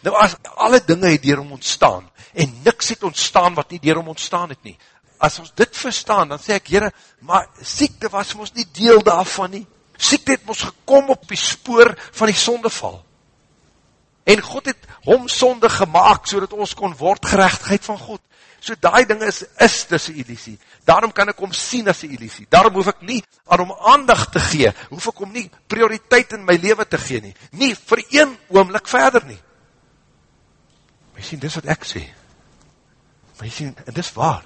Nou as alle dinge het dier om ontstaan, en niks het ontstaan wat nie dier om ontstaan het nie. As ons dit verstaan, dan sê ek, jyre, maar siekte was ons nie deel daarvan nie. Siekte het ons gekom op die spoor van die sondeval. En God het hom sonde gemaakt, so ons kon word gerechtigheid van God. So die ding is, is dis een illusie. Daarom kan ek hom sien as een illusie. Daarom hoef ek nie aan hom aandacht te gee, hoef ek hom nie prioriteit in my leven te gee nie. Nie vir een oomlik verder nie. Maar jy sien, dis wat ek sê. Maar jy sien, en dis waar.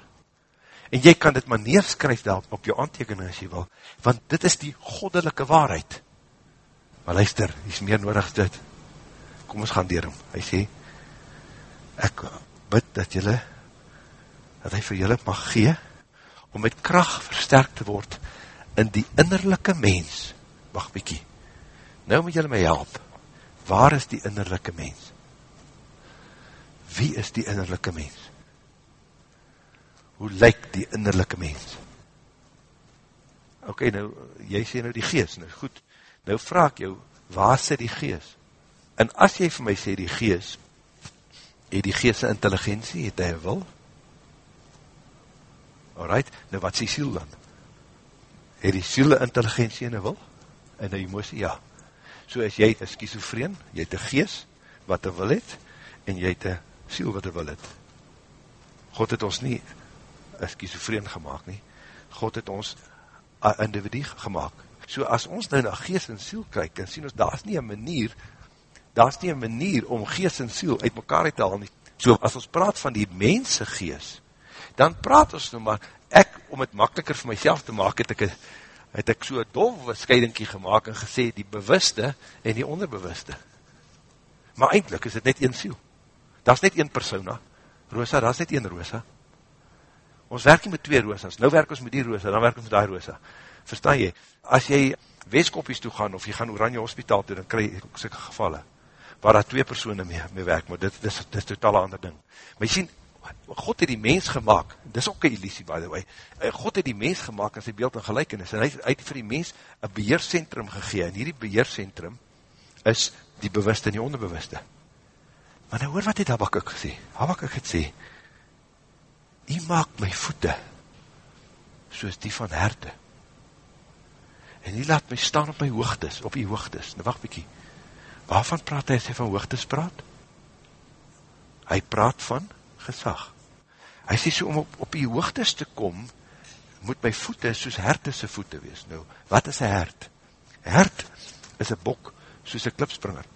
En jy kan dit maar neerskryf daar op jou aantekening as jy wil, want dit is die goddelike waarheid. Maar luister, die is meer nodig dit. Kom ons gaan dier hom. Hy sê, ek bid dat jylle dat hy vir julle mag gee, om met kracht versterkt te word, in die innerlijke mens, wacht bykie, nou moet julle my help, waar is die innerlijke mens? Wie is die innerlijke mens? Hoe lyk die innerlijke mens? Ok, nou, jy sê nou die geest, nou goed, nou vraag jou, waar sê die geest? En as jy vir my sê die geest, het die geest een intelligentie, het hy wil? Alright, nou wat sê siel dan? Het die siel een intelligentie en een wil? En een emotie, ja. So as jy een schizofreen, jy het een geest, wat een wil het, en jy het een siel wat een wil het. God het ons nie een schizofreen gemaakt nie, God het ons een individu gemaakt. So as ons nou na geest en siel kyk, en sien ons, daar is nie een manier, daar is nie een manier om geest en siel uit mekaar te haal nie. So as ons praat van die mense geest, dan praat ons nou maar, ek, om het makkeliker vir myself te maak, het ek, het ek so dove scheidingkie gemaakt en gesê, die bewuste en die onderbewuste. Maar eindelijk is het net een siel. Daar is net een persona. Rosa, daar is net een Rosa. Ons werk nie met twee Rosas. Nou werk ons met die Rosa, dan werk ons met die Rosa. Verstaan jy? As jy weeskoppies toe gaan, of jy gaan Oranje Hospitaal toe, dan krijg jy sikke gevalle, waar daar twee persoene mee, mee werk, maar dit, dit, is, dit is totaal ander ding. Maar jy sien, God het die mens gemaakt, dis ook een illusie by the way, eh, God het die mens gemaakt in sy beeld en gelijkenis, en hy het vir die mens een beheerscentrum gegeen, en hierdie beheerscentrum is die bewuste en die onderbewuste. Maar nou hoor wat het Habakkuk gesê, Habakkuk het sê, jy maak my voete, soos die van herte, en jy laat my staan op my hoogtes, op die hoogtes, nou wacht bykie, waarvan praat hy as hy van hoogtes praat? Hy praat van gesag. Hy sê so om op, op die hoogtes te kom, moet my voete soos hertese voete wees. Nou, wat is een hert? Hert is een bok soos een klipspringer,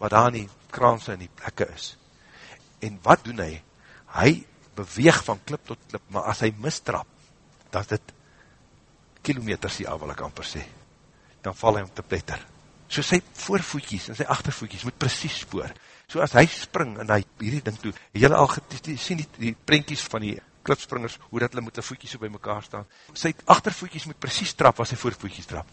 wat daar in die kraanse en die plekke is. En wat doen hy? Hy beweeg van klip tot klip, maar as hy mistrap, dan is dit kilometers die ek amper sê. Dan val hy om te pletter. So sy voorvoetjies en sy achtervoetjies moet precies spoor. So as hy spring en hy hierdie ding toe, jylle al sien die, die prentjies van die klipspringers, hoe dat hulle moet die voetjies so by mekaar staan. Sy achtervoetjies moet precies trap as sy voorvoetjies trap.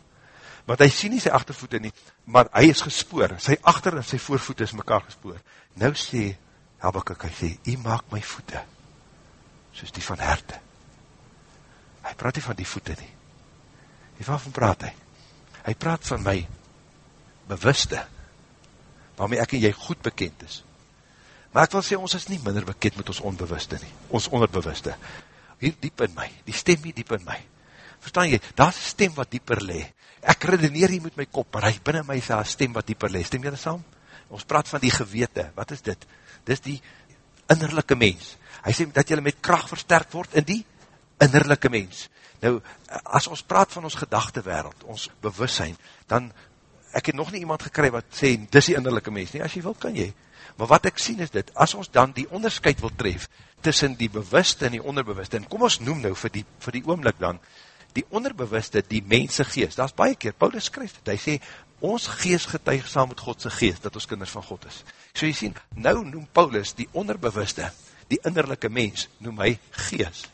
Want hy sien nie sy achtervoete nie, maar hy is gespoor. Sy achter en sy voorvoete is mekaar gespoor. Nou sê Habakkuk, hy sê, hy maak my voete, soos die van herte. Hy praat nie van die voete nie. Die waarvan praat hy? Hy praat van my bewuste, waarmee ek en jy goed bekend is. Maar ek wil sê, ons is nie minder bekend met ons onbewuste nie, ons onderbewuste. Hier diep in my, die stem hier diep in my. Verstaan jy, daar is een stem wat dieper le. Ek redeneer hier met my kop, maar hy binnen my is daar stem wat dieper le. Stem jy dit saam? Ons praat van die gewete, wat is dit? Dit is die innerlijke mens. Hy sê dat jy met kracht versterkt word in die innerlijke mens. Nou, as ons praat van ons gedachte wereld, ons bewussein, dan ek het nog nie iemand gekry wat sê, dis die innerlijke mens nie, as jy wil, kan jy. Maar wat ek sien is dit, as ons dan die onderscheid wil tref, tussen die bewuste en die onderbewuste, en kom ons noem nou vir die, vir die oomlik dan, die onderbewuste, die mense geest, dat is baie keer, Paulus skryf het, hy sê, ons geest getuig saam met Godse geest, dat ons kinders van God is. So jy sien, nou noem Paulus die onderbewuste, die innerlijke mens, noem hy geest.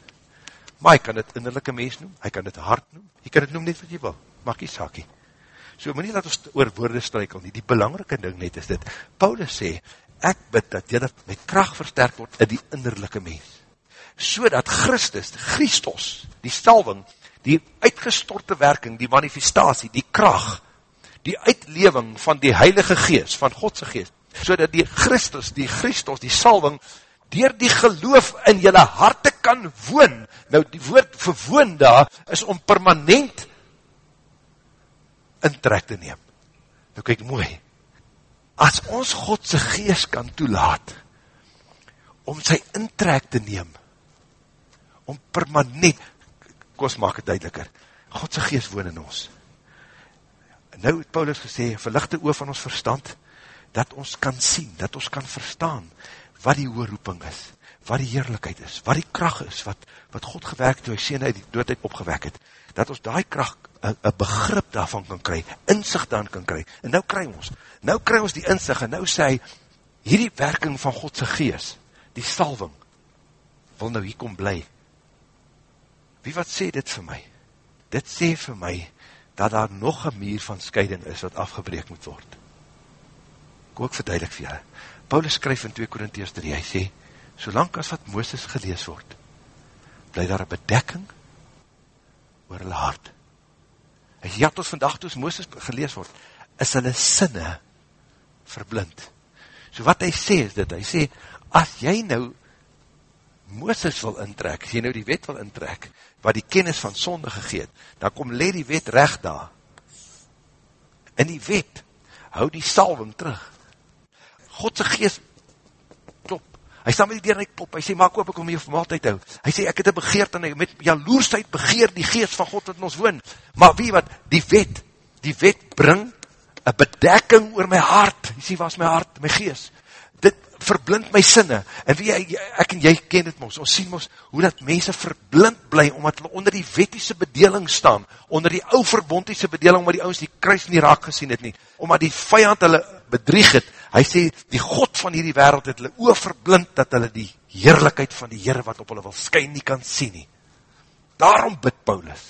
Maar hy kan het innerlijke mens noem, hy kan het hart noem, hy kan het noem net wat jy wil, maak jy saakie. So moet nie dat ons oor woorde struikel nie, die belangrike ding net is dit, Paulus sê, ek bid dat jy met kracht versterk word in die innerlijke mens, so dat Christus, Christus, die salving, die uitgestorte werking, die manifestatie, die kracht, die uitleving van die heilige geest, van Godse geest, so dat die Christus, die Christus, die salving, dier die geloof in jylle harte kan woon, nou die woord verwoon daar, is om permanent intrek te neem. Nou kyk mooi, as ons Godse geest kan toelaat, om sy intrek te neem, om permanent, kos maak het duideliker, Godse geest woon in ons. Nou het Paulus gesê, verlichte oor van ons verstand, dat ons kan sien, dat ons kan verstaan, wat die oorroeping is, wat die heerlijkheid is, wat die kracht is, wat, wat God gewerkt, toe hy sê, hy die doodheid opgewek het, dat ons die kracht een begrip daarvan kan kry, inzicht dan kan kry, en nou kry ons, nou kry ons die inzicht, en nou sê hy, hierdie werking van Godse gees, die salving, wil nou hier kom bly. Wie wat sê dit vir my? Dit sê vir my, dat daar nog een muur van scheiding is, wat afgebreek moet word. Ek ook verduidelik vir julle. Paulus skryf in 2 Korinties 3, hy sê, solang as wat Mooses gelees word, bly daar een bedekking oor hulle hart sê, ja, tot vandag toes Mooses gelees word, is hulle sinne verblind. So wat hy sê is dit, hy sê, as jy nou Mooses wil intrek, as jy nou die wet wil intrek, wat die kennis van sonde gegeet, dan kom le die wet recht daar. In die wet, hou die salving terug. Godse geest. Hy staan met die deur en hy klop. Hy sê, maak oop, ek om jy vermaaltijd hou. Hy sê, ek het een begeert en hy met jaloersheid begeer die geest van God wat in ons woon. Maar wie wat, die wet, die wet bring een bedekking oor my hart. Jy sê, waar is my hart, my geest? Dit verblind my sinne. En wie, ek en jy ken dit mos. Ons sien mos hoe dat mense verblind bly, omdat hulle onder die wettiese bedeling staan, onder die ou verbondiese bedeling, omdat die ouds die kruis nie raak gesien het nie, omdat die vijand hulle bedrieg het. Hy sê, die God van hierdie wereld het hulle oor verblind, dat hulle die heerlijkheid van die Heere wat op hulle wil skyn nie kan sien nie. Daarom bid Paulus,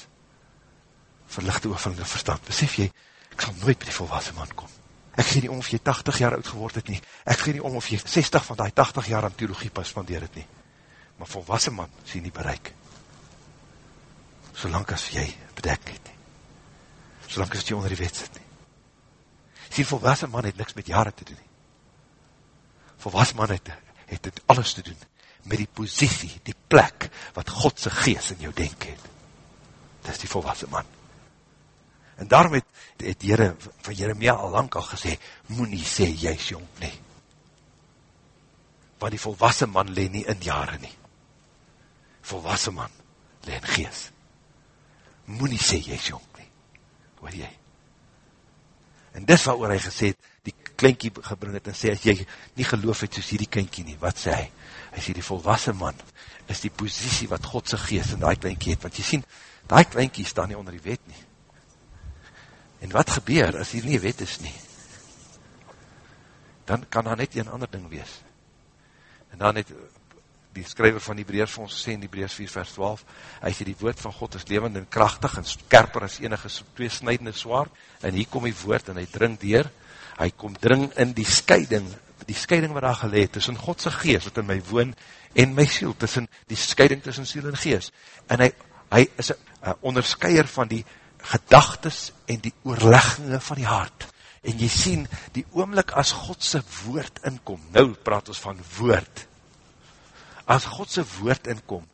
verlichte oor van hulle verstand. Besef jy, ek sal nooit by die volwassen man kom. Ek gee nie om of jy 80 jaar oud geword het nie. Ek gee nie om of jy 60 van die 80 jaar aan theologie pas spandeer het nie. Maar volwassen man sê nie bereik. Solang as jy bedek het nie. Solang as jy onder die wet sit nie. Sê, volwassen man het niks met jare te doen nie. Volwassen man het, het alles te doen met die positie, die plek, wat Godse geest in jou denk het. Dit is die volwassen man. En daarom het, het Heere van Jeremia al lang al gesê, moet nie sê, jy is jong nie. Want die volwassen man leen nie in jare nie. Volwassen man leen gees. Moet nie sê, jy is jong nie. Hoor jy? En dis wat oor hy gesê het, kleinkie gebring het en sê, as jy nie geloof het soos hierdie kleinkie nie, wat sê hy? Hy sê, die volwassen man is die positie wat Godse geest in die kleinkie het. Want jy sien, die kleinkie staan nie onder die wet nie En wat gebeur as hier nie wet is nie? Dan kan daar net een ander ding wees. En dan het die skryver van die Breers vir ons gesê in die Breers 4 vers 12, hy sê die woord van God is levend en krachtig en skerper as enige twee snijdende zwaard, en hier kom die woord en hy dring dier, hy kom dring in die scheiding, die scheiding wat daar geleed, tussen Godse geest wat in my woon en my siel, tussen die scheiding tussen siel en geest, en hy, hy is een onderskeier van die gedagtes en die oorleggingen van die hart. En jy sien, die oomlik as Godse woord inkom, nou praat ons van woord, as Godse woord inkom,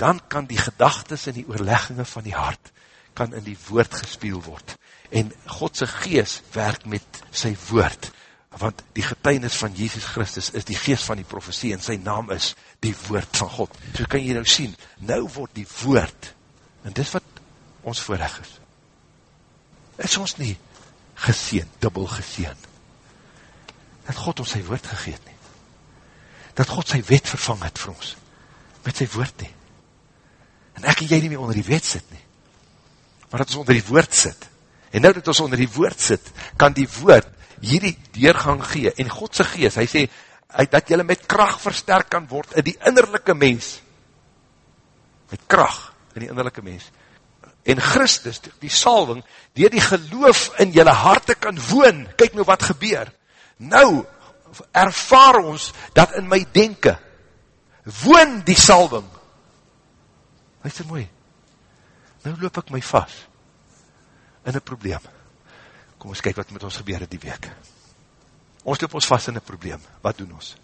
dan kan die gedagtes en die oorleggingen van die hart, kan in die woord gespeel word. En Godse gees werk met sy woord, want die getuinis van Jesus Christus is die geest van die profesie, en sy naam is die woord van God. So kan jy nou sien, nou word die woord, en dis wat ons voorrecht is, is ons nie geseen, dubbel geseen. Dat God ons sy woord gegeet nie. Dat God sy wet vervang het vir ons, met sy woord nie. En ek en jy nie meer onder die wet sit nie, maar dat ons onder die woord sit. En nou dat ons onder die woord sit, kan die woord hierdie deurgang gee, en Godse geest, hy sê, dat jylle met kracht versterk kan word in die innerlijke mens, met kracht in die innerlijke mens, en Christus, die salving, die die geloof in jylle harte kan woon, kyk nou wat gebeur, nou ervaar ons dat in my denken, woon die salving, luister mooi, nou loop ek my vast, in een probleem, kom ons kyk wat met ons gebeur die week, ons loop ons vast in een probleem, wat doen ons?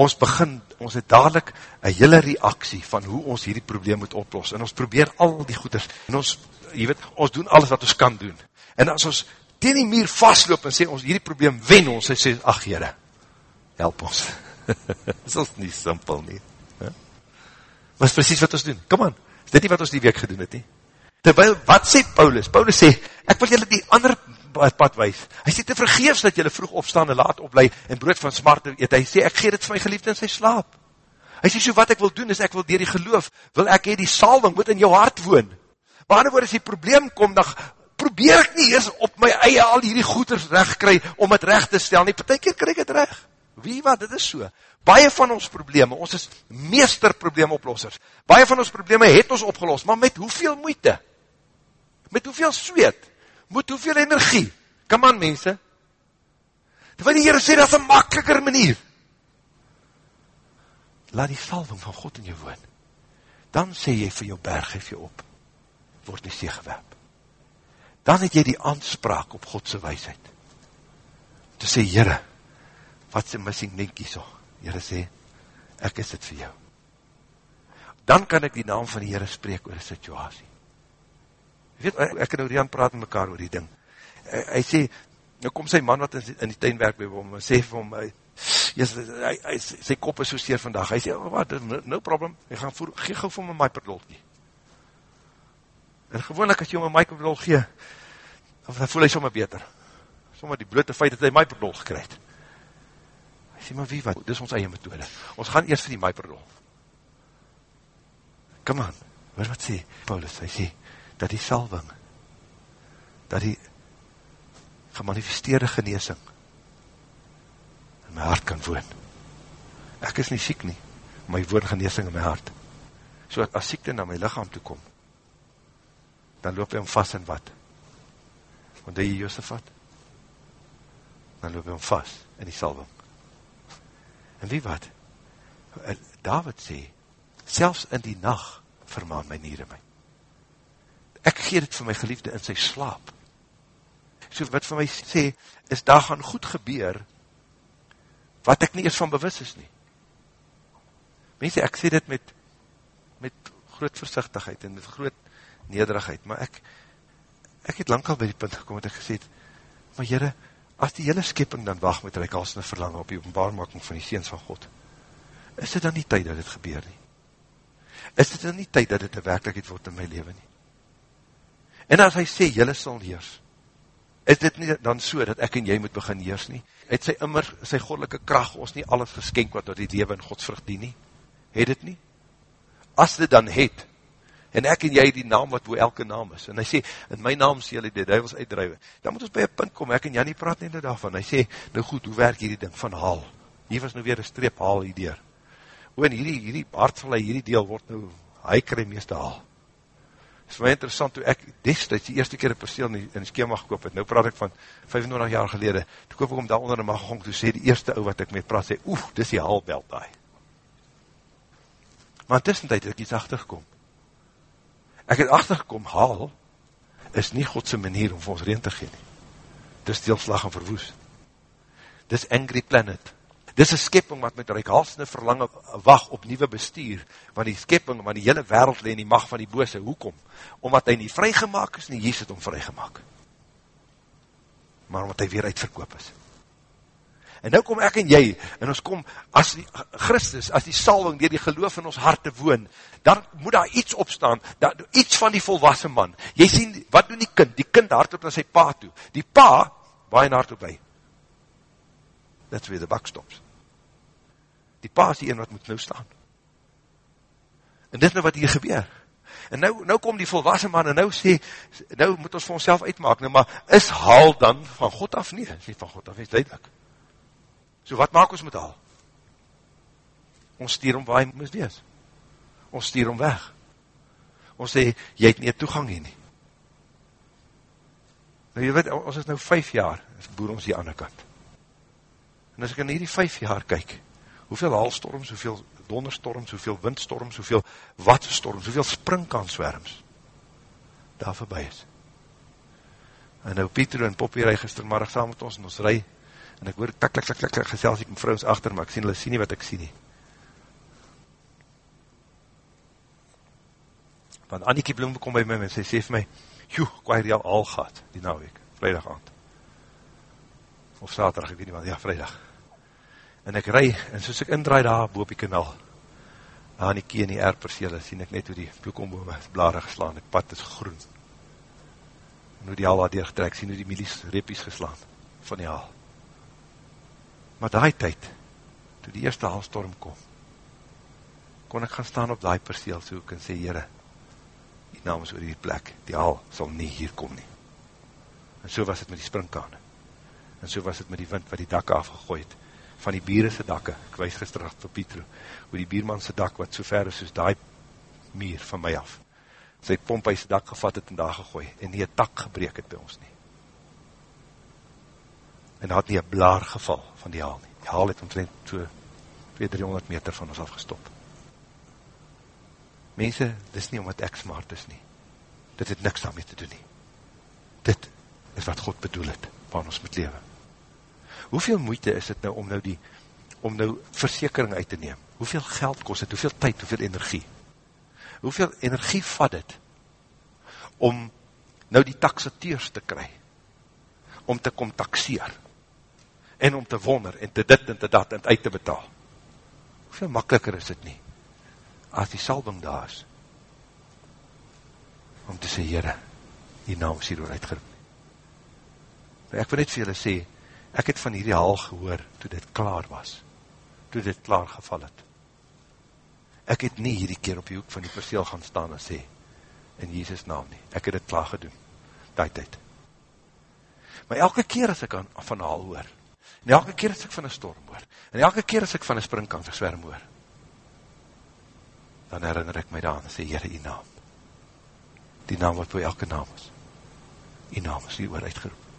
ons begin, ons het dadelijk een hele reaksie van hoe ons hierdie probleem moet oplos, en ons probeer al die goeders, en ons, jy weet, ons doen alles wat ons kan doen, en as ons teen die muur vastloop en sê, ons hierdie probleem wen ons, en sê, ach jyre, help ons, is ons nie simpel nie, maar is precies wat ons doen, kom aan, is dit nie wat ons die week gedoen het nie, terwyl, wat sê Paulus, Paulus sê, ek wil jylle die ander pad wees. Hy sê te vergeefs dat jylle vroeg opstaan en laat oplei en brood van smart eet. Hy sê ek gee dit vir my geliefde in sy slaap. Hy sê so wat ek wil doen is ek wil dier die geloof, wil ek hee die salwing moet in jou hart woon. Maar ander woord as die probleem kom, dan probeer ek nie eers op my eie al hierdie goeders recht kry om het recht te stel nie. Partijkeer kry ek het recht. Wie wat, dit is so. Baie van ons probleme, ons is meester probleemoplossers. Baie van ons probleme het ons opgelost, maar met hoeveel moeite? Met hoeveel zweet? moet hoeveel energie, kom aan mense, terwijl die Heere sê, dat is een makkeliker manier, laat die salving van God in jou woon, dan sê jy vir jou berg, geef jy op, word nie see gewerp. Dan het jy die aanspraak op Godse wijsheid. Te sê, Heere, wat is die missing linkie so? Heere sê, ek is dit vir jou. Dan kan ek die naam van die Heere spreek oor die situasie. Jy weet, ek en Orian praat met mekaar oor die ding. Hy, hy sê, nou kom sy man wat in in die tuin werk by hom, en sê vir hom, hy, yes, hy, hy, sy kop is so seer vandag, hy sê, oh, wat, no, problem, hy gaan voer, gee gauw vir my myperdolkie. En gewoonlik as jy hom een myperdol gee, dan voel hy sommer beter. Sommer die blote feit dat hy myperdol gekryd. Hy sê, maar wie wat, dit is ons eie methode. Ons gaan eerst vir die myperdol. Come on, wat sê Paulus, hy sê, dat die salving, dat die gemanifesteerde geneesing in my hart kan woon. Ek is nie siek nie, maar ek woon geneesing in my hart. So as siekte na my lichaam toe kom, dan loop hy om vast in wat? Want hy Jozef wat? Dan loop hy om vast in die salving. En wie wat? David sê, selfs in die nacht vermaan my nieren my. Ek gee dit vir my geliefde in sy slaap. So wat vir my sê, is daar gaan goed gebeur, wat ek nie eens van bewus is nie. Mense, ek sê dit met, met groot versichtigheid en met groot nederigheid, maar ek, ek het lang al by die punt gekom, wat ek gesê het, maar jyre, as die hele skepping dan wacht met reikalsende verlangen op die openbaarmaking van die seens van God, is dit dan nie tyd dat dit gebeur nie? Is dit dan nie tyd dat dit een werkelijkheid word in my leven nie? En as hy sê, jylle sal heers, is dit nie dan so, dat ek en jy moet begin heers nie? Het sy immer, sy goddelike kracht, ons nie alles geskenk wat door die leven in Gods vrucht dien nie? Het dit nie? As dit dan het, en ek en jy die naam wat wo elke naam is, en hy sê, in my naam sê jy die duivels uitdruive, dan moet ons by een punt kom, ek en jy nie praat nie daarvan, hy sê, nou goed, hoe werk hierdie ding van haal? Hier was nou weer een streep haal hierdeur. O, en hierdie, hierdie hartvallei, hierdie deel word nou, hy krij meeste haal. Is my interessant, toe ek destijds die eerste keer een perceel in die, in die schema gekoop het, nou praat ek van 25 jaar gelede, toe koop ek om daar onder in Magong, toe sê die eerste ou wat ek met praat, sê, oeh, dis die haalbel daai. Maar in tussentijd het ek iets achtergekom, Ek het achtergekom, haal is nie Godse manier om vir ons reen te gee nie. Dit is deelslag en verwoes. Dit is angry planet. Dit is een skepping wat met reikhalsende verlange wacht op nieuwe bestuur, want die skepping, want die hele wereld leen die mag van die bose, hoekom? Omdat hy nie vrygemaak is, nie Jezus het om vrygemaak. Maar omdat hy weer uitverkoop is. En nou kom ek en jy, en ons kom, as die Christus, as die salving dier die geloof in ons harte woon, dan moet daar iets opstaan, daar, iets van die volwassen man. Jy sien, wat doen die kind? Die kind hardop na sy pa toe. Die pa, waar hy hardop by? That's where the buck stops. Die pa is die een wat moet nou staan. En dit is nou wat hier gebeur. En nou, nou kom die volwassen man en nou sê, nou moet ons vir onszelf uitmaak, nou maar is haal dan van God af nie? Is nie van God af, is duidelijk. So wat maak ons met al? Ons stier om waar hy moest wees. Ons stier om weg. Ons sê, jy het nie toegang hier nie. Nou jy weet, ons is nou vijf jaar, boer ons die ander kant. En as ek in hierdie vijf jaar kyk, hoeveel haalstorms, hoeveel donderstorms, hoeveel windstorms, hoeveel watstorms, hoeveel springkanswerms, daar voorbij is. En nou Pieter en Poppie rij gistermiddag saam met ons, en ons rij en ek hoor klik, klik, klik, klik, klik gesels ek vrouws achter, maar ek sien hulle sien nie wat ek sien nie. Want Anniekie Bloem kom by my en sy sê vir my, joe, kwaai die al gehad, die naweek, vrijdag aand. Of saterdag, ek weet nie wat, ja, vrijdag. En ek rij, en soos ek indraai daar, boop die kanaal, daar in die kie en die erpersele, sien ek net hoe die bloekombome blare geslaan, die pad is groen. En hoe die haal daar deurgetrek, sien hoe die milies repies geslaan, van die haal. Maar daai tyd, toe die eerste haalstorm kom, kon ek gaan staan op daai perseel soek en sê, Heere, die naam is oor die plek, die haal sal nie hier kom nie. En so was het met die springkane. En so was het met die wind wat die dak afgegooid, van die bierese dakke, ek wees gestracht vir Pietro, hoe die biermanse dak wat so ver is soos daai meer van my af, sy pomp hy sy dak gevat het en daar gegooi, en nie een tak gebreek het by ons nie en het nie een blaar geval van die haal nie. Die haal het omtrent so 200-300 meter van ons afgestop. Mense, dis nie omdat ek smart is nie. dit het niks daarmee te doen nie. Dit is wat God bedoel het, waar ons moet lewe. Hoeveel moeite is dit nou om nou die, om nou versekering uit te neem? Hoeveel geld kost het, hoeveel tyd, hoeveel energie? Hoeveel energie vat het, om nou die taxateurs te kry, om te kom taxeer, en om te wonder, en te dit en te dat, en uit te betaal. Hoeveel makkeliker is dit nie, as die salving daar is, om te sê, Heere, die naam is hieroor uitgeroep. Maar ek wil net vir julle sê, ek het van hierdie haal gehoor, toe dit klaar was, toe dit klaar geval het. Ek het nie hierdie keer op die hoek van die perseel gaan staan en sê, in Jesus naam nie, ek het dit klaar gedoen, die tyd. Maar elke keer as ek aan, van haal hoor, en elke keer as ek van een storm hoor, en elke keer as ek van een springkant verswerm hoor, dan herinner ek my daan en sê, Heere, die naam, die naam wat voor elke naam is, die naam is hier oor uitgeroep.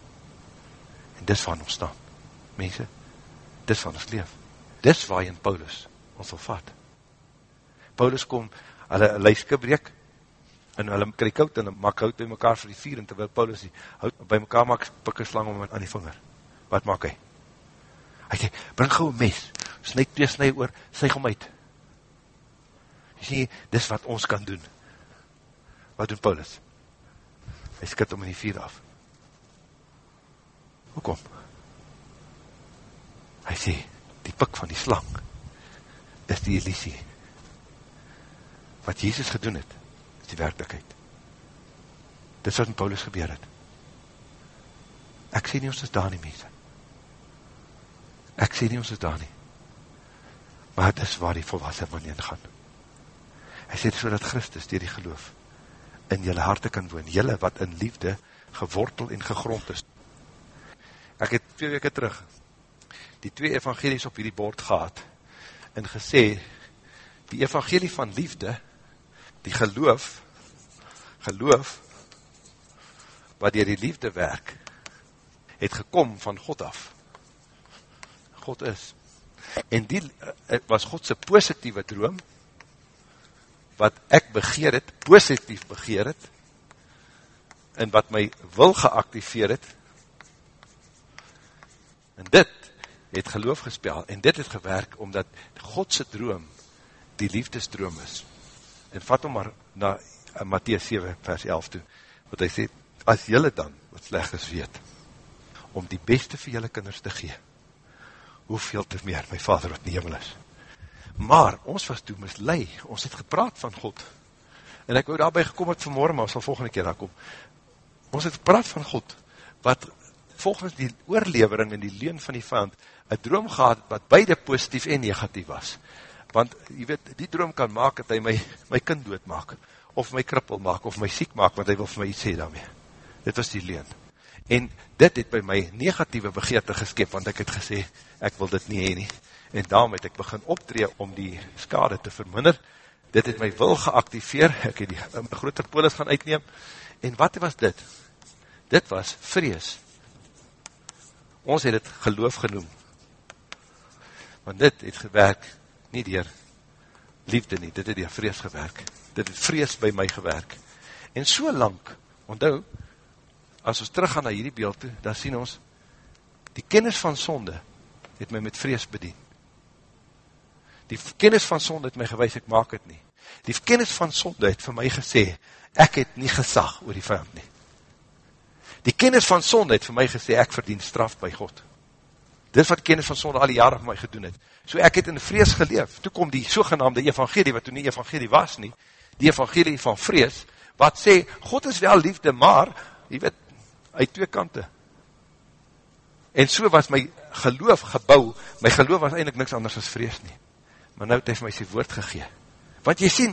Dis waar ons staan, mense, dis waar ons leef, dis waar in Paulus ons wil vat. Paulus kom, hulle luiske breek, en hulle kry koud, en maak hout by mekaar vir die vier, en terwyl Paulus die hout by mekaar maak, pik een slang om aan die vinger. Wat maak hy? Hy sê, bring gauw een mes, snuit twee snu oor, syg om uit. Jy sê, dis wat ons kan doen. Wat doen Paulus? Hy skit om in die vier af. Hoekom? Hy sê, die pik van die slang is die illusie. Wat Jezus gedoen het, is die werkelijkheid. Dit is wat in Paulus gebeur het. Ek sê nie ons is daar nie, mense. Ek sê nie ons is daar nie. Maar het is waar die volwassen man in gaan. Hy sê so dat Christus dier die geloof in jylle harte kan woon, jylle wat in liefde gewortel en gegrond is. Ek het twee weke terug die twee evangelies op hierdie bord gehad en gesê, die evangelie van liefde, die geloof, geloof, wat dier die liefde werk, het gekom van God af. God is. En die eh, was Godse positieve droom, wat ek begeer het, positief begeer het, en wat my wil geactiveer het, en dit het geloof gespel, en dit het gewerk, omdat Godse droom, die liefdesdroom is, en vat hom maar na uh, Matthäus 7 vers 11 toe, wat hy sê, as jylle dan, wat sleg is weet, om die beste vir jylle kinders te gee, hoeveel te meer my vader wat in die hemel is, maar ons was toe mislei, ons het gepraat van God, en ek wou daarby gekom het vanmorgen, maar ons sal volgende keer daar kom, ons het gepraat van God, wat volgens die oorlevering en die leen van die vijand, een droom gehad, wat beide positief en negatief was, want, jy weet, die droom kan maak, dat hy my, my kind doodmaak, of my krippel maak, of my siek maak, want hy wil vir my iets sê daarmee, dit was die leen, en dit het by my negatieve begeerte geskep, want ek het gesê, ek wil dit nie heen nie, en daarom het ek begin optree om die skade te verminder, dit het my wil geactiveer, ek het die um, groter polis gaan uitneem, en wat was dit? Dit was vrees. Ons het het geloof genoem, want dit het gewerk, nie dier liefde nie, dit het dier vrees gewerk, dit het vrees by my gewerk, en so lang, onthou, as ons teruggaan na hierdie beeld toe, dan sien ons, die kennis van sonde, het my met vrees bedien, Die kennis van sonde het my gewys, ek maak het nie. Die kennis van sonde het vir my gesê, ek het nie gesag oor die vijand nie. Die kennis van sonde het vir my gesê, ek verdien straf by God. Dit wat kennis van sonde al die jare vir my gedoen het. So ek het in vrees geleef. Toe kom die sogenaamde evangelie, wat toen nie evangelie was nie, die evangelie van vrees, wat sê, God is wel liefde, maar, jy weet, uit twee kante. En so was my geloof gebouw, my geloof was eindelijk niks anders as vrees nie maar nou het hy vir my sy woord gegee. Want jy sien,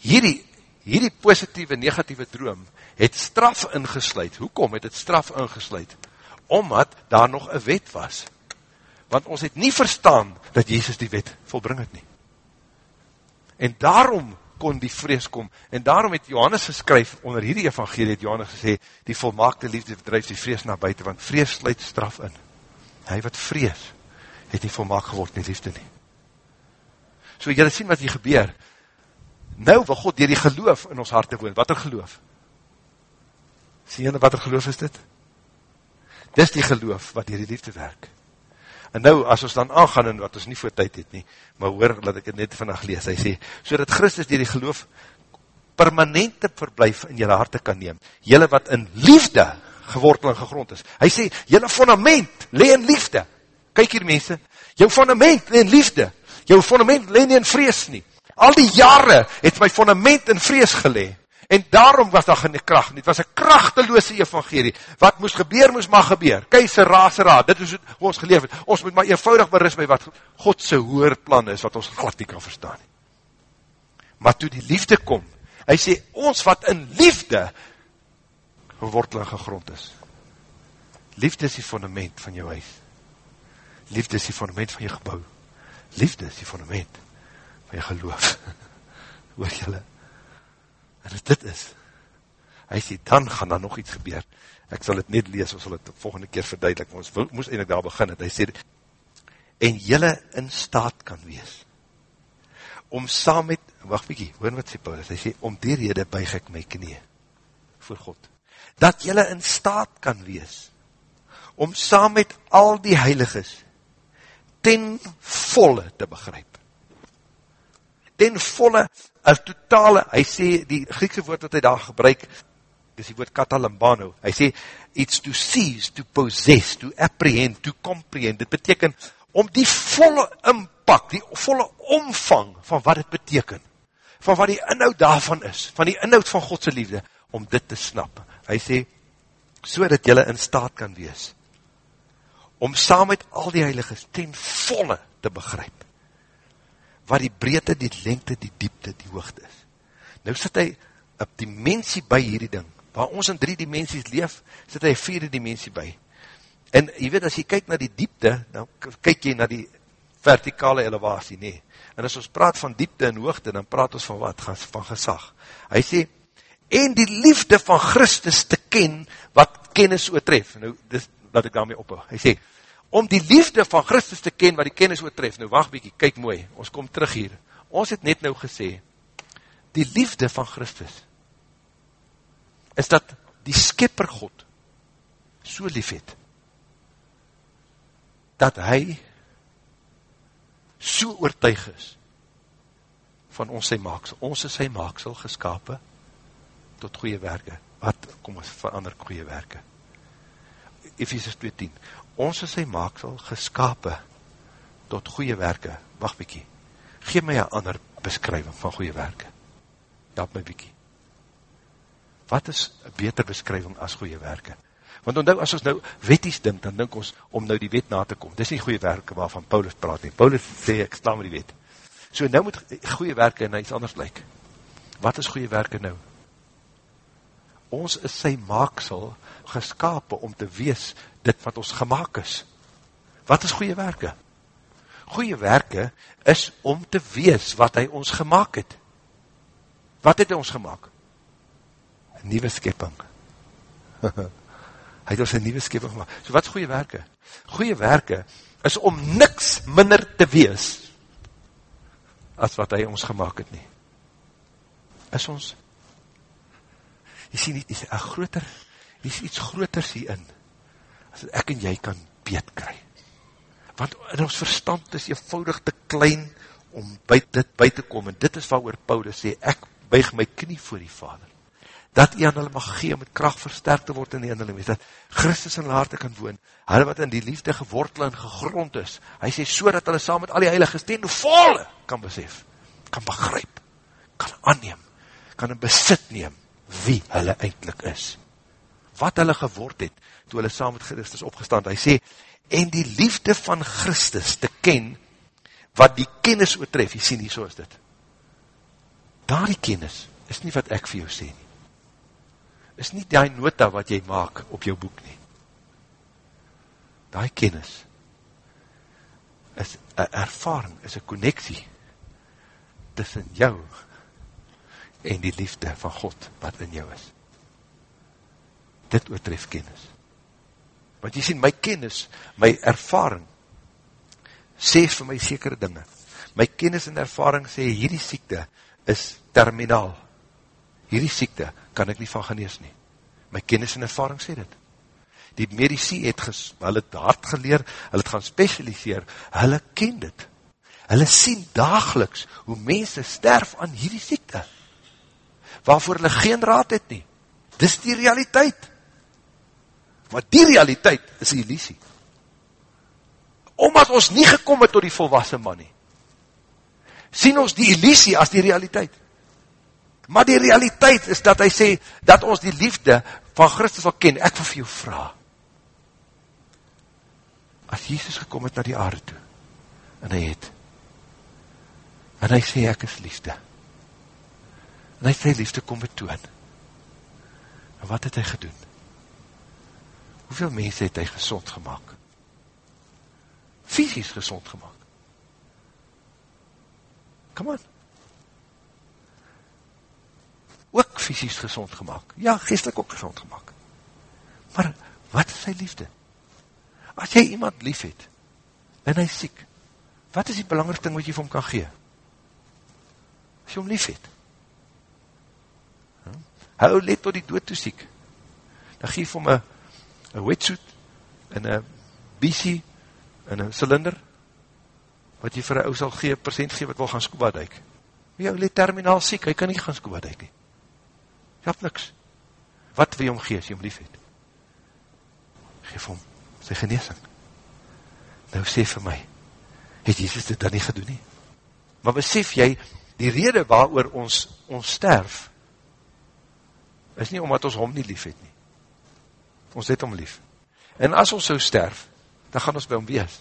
hierdie, hierdie positieve, negatieve droom, het straf ingesluid. Hoekom het het straf ingesluid? Omdat daar nog een wet was. Want ons het nie verstaan, dat Jezus die wet volbring het nie. En daarom kon die vrees kom, en daarom het Johannes geskryf, onder hierdie evangelie het Johannes gesê, die volmaakte liefde verdrijf die vrees na buiten, want vrees sluit straf in. Hy wat vrees, het nie volmaak geword nie liefde nie. So jylle sien wat hier gebeur. Nou wil God dier die geloof in ons harte woon. Wat er geloof? Sien jy wat er geloof is dit? Dis die geloof wat hier die liefde werk. En nou, as ons dan aangaan en wat ons nie voor tyd het nie, maar hoor, laat ek het net vannacht lees, hy sê, so dat Christus die, die geloof permanente verblijf in jylle harte kan neem, jylle wat in liefde gewortel en gegrond is. Hy sê, jylle fundament le in liefde. Kyk hier mense, jou fundament le in liefde, jou fundament le nie in vrees nie. Al die jare het my fundament in vrees gelee. En daarom was daar geen kracht nie. Het was een krachteloose evangelie. Wat moes gebeur, moes maar gebeur. Keizer, rasera, dit is hoe ons geleef het. Ons moet maar eenvoudig berust by wat Godse hoer plan is, wat ons glad nie kan verstaan. Maar toe die liefde kom, hy sê, ons wat in liefde gewortel en gegrond is. Liefde is die fundament van jou huis. Liefde is die fundament van jou gebouw. Liefde is die fundament jou geloof. Hoor jylle? En as dit is, hy sê, dan gaan daar nog iets gebeur. Ek sal het net lees, ons sal het volgende keer verduidelik, ons wil, moes eindelijk daar begin het. Hy sê, en jylle in staat kan wees, om saam met, wacht bykie, hoor wat sê Paulus, hy sê, om die rede buig ek my knie, voor God, dat jylle in staat kan wees, om saam met al die heiliges, ten volle te begryp, ten volle, as totale, hy sê, die Griekse woord wat hy daar gebruik, is die woord katalambano, hy sê, it's to seize, to possess, to apprehend, to comprehend, dit beteken, om die volle impak, die volle omvang, van wat dit beteken, van wat die inhoud daarvan is, van die inhoud van Godse liefde, om dit te snap, hy sê, so dat jylle in staat kan wees, om saam met al die heiliges, ten volle te begryp, wat die breedte, die lengte, die diepte, die hoogte is. Nou sit hy op dimensie by hierdie ding, waar ons in drie dimensies leef, sit hy vierde dimensie by. En jy weet, as jy kyk na die diepte, dan kyk jy na die vertikale elevatie, nee. En as ons praat van diepte en hoogte, dan praat ons van wat? Van gesag. Hy sê, en die liefde van Christus te ken, wat kennis oortref. Nou, dis, laat ek daarmee ophou. Hy sê, om die liefde van Christus te ken, wat die kennis oortref. Nou wacht bykie, kyk mooi, ons kom terug hier. Ons het net nou gesê, die liefde van Christus, is dat die skipper God so lief het, dat hy so oortuig is van ons sy maaksel. Ons is sy maaksel geskapen tot goeie werke. Wat, kom ons verander goeie werke. Ephesus 2.10 ons is sy maaksel geskapen tot goeie werke. Wacht bykie, geef my een ander beskrywing van goeie werke. Help my bykie. Wat is een beter beskrywing as goeie werke? Want onthou, as ons nou wetties dink, dan dink ons om nou die wet na te kom. Dis nie goeie werke waarvan Paulus praat nie. Paulus sê, ek sta met die wet. So nou moet goeie werke na iets anders lyk. Wat is goeie werke nou? Ons is sy maaksel geskapen om te wees dit wat ons gemaakt is. Wat is goeie werke? Goeie werke is om te wees wat hy ons gemaakt het. Wat het hy ons gemaakt? Een nieuwe skepping. hy het ons een nieuwe skepping gemaakt. So wat is goeie werke? Goeie werke is om niks minder te wees as wat hy ons gemaakt het nie. Is ons jy sien, jy sien, groter, jy is iets groters hierin, as ek en jy kan beet kry. Want in ons verstand is eenvoudig te klein om by dit by te kom, en dit is wat oor Paulus sê, ek buig my knie voor die Vader, dat hy aan hulle mag gee, met kracht versterkt te word in die indeling, dat Christus in harte kan woon, hulle wat in die liefde gewortel en gegrond is, hy sê so dat hulle saam met al die heilige steen volle kan besef, kan begryp, kan aanneem, kan in besit neem, wie hulle eindelijk is, wat hulle geword het, toe hulle saam met Christus opgestaan, hy sê, en die liefde van Christus te ken, wat die kennis oortref, jy sien nie, so is dit, daar die kennis, is nie wat ek vir jou sê nie, is nie die nota wat jy maak op jou boek nie, die kennis, is een ervaring, is een connectie, tussen jou, en die liefde van God, wat in jou is, dit oortref kennis. Want jy sien, my kennis, my ervaring, sê vir my sekere dinge. My kennis en ervaring sê, hierdie siekte is terminaal. Hierdie siekte kan ek nie van genees nie. My kennis en ervaring sê dit. Die medici het, ges, hulle het hard geleer, hulle het gaan specialiseer, hulle ken dit. Hulle sien dageliks hoe mense sterf aan hierdie siekte, waarvoor hulle geen raad het nie. Dis die realiteit. Maar die realiteit is die illusie. Omdat ons nie gekom het tot die volwassen man nie, sien ons die illusie as die realiteit. Maar die realiteit is dat hy sê, dat ons die liefde van Christus wil ken. Ek wil vir jou vraag. As Jesus gekom het na die aarde toe, en hy het, en hy sê, ek is liefde, en hy sê, liefde kom betoon, en wat het hy gedoen? Hoeveel mense het hy gezond gemaakt? Fysisk gezond gemaakt. Come on ook fysisk gezond gemaakt. Ja, geestelik ook gezond gemaakt. Maar wat is sy liefde? As jy iemand lief het, en hy siek, wat is die belangrikste ding wat jy vir hom kan gee? As jy hom lief het. Hou let tot die dood toe siek. Dan geef hom een wetsuit, en een bisie, en een cilinder, wat jy vir een ou sal gee, percent gee, wat wil gaan scuba duik. Jou let terminaal siek, hy kan nie gaan scuba duik nie. Jy het niks. Wat wil jy om gee as jy om lief het? Geef om sy geneesing. Nou sê vir my, het Jesus dit dan nie gedoen nie? Maar besef jy, die rede waar ons, ons sterf, is nie omdat ons hom nie lief het nie. Ons het hom lief. En as ons so sterf, dan gaan ons by hom wees.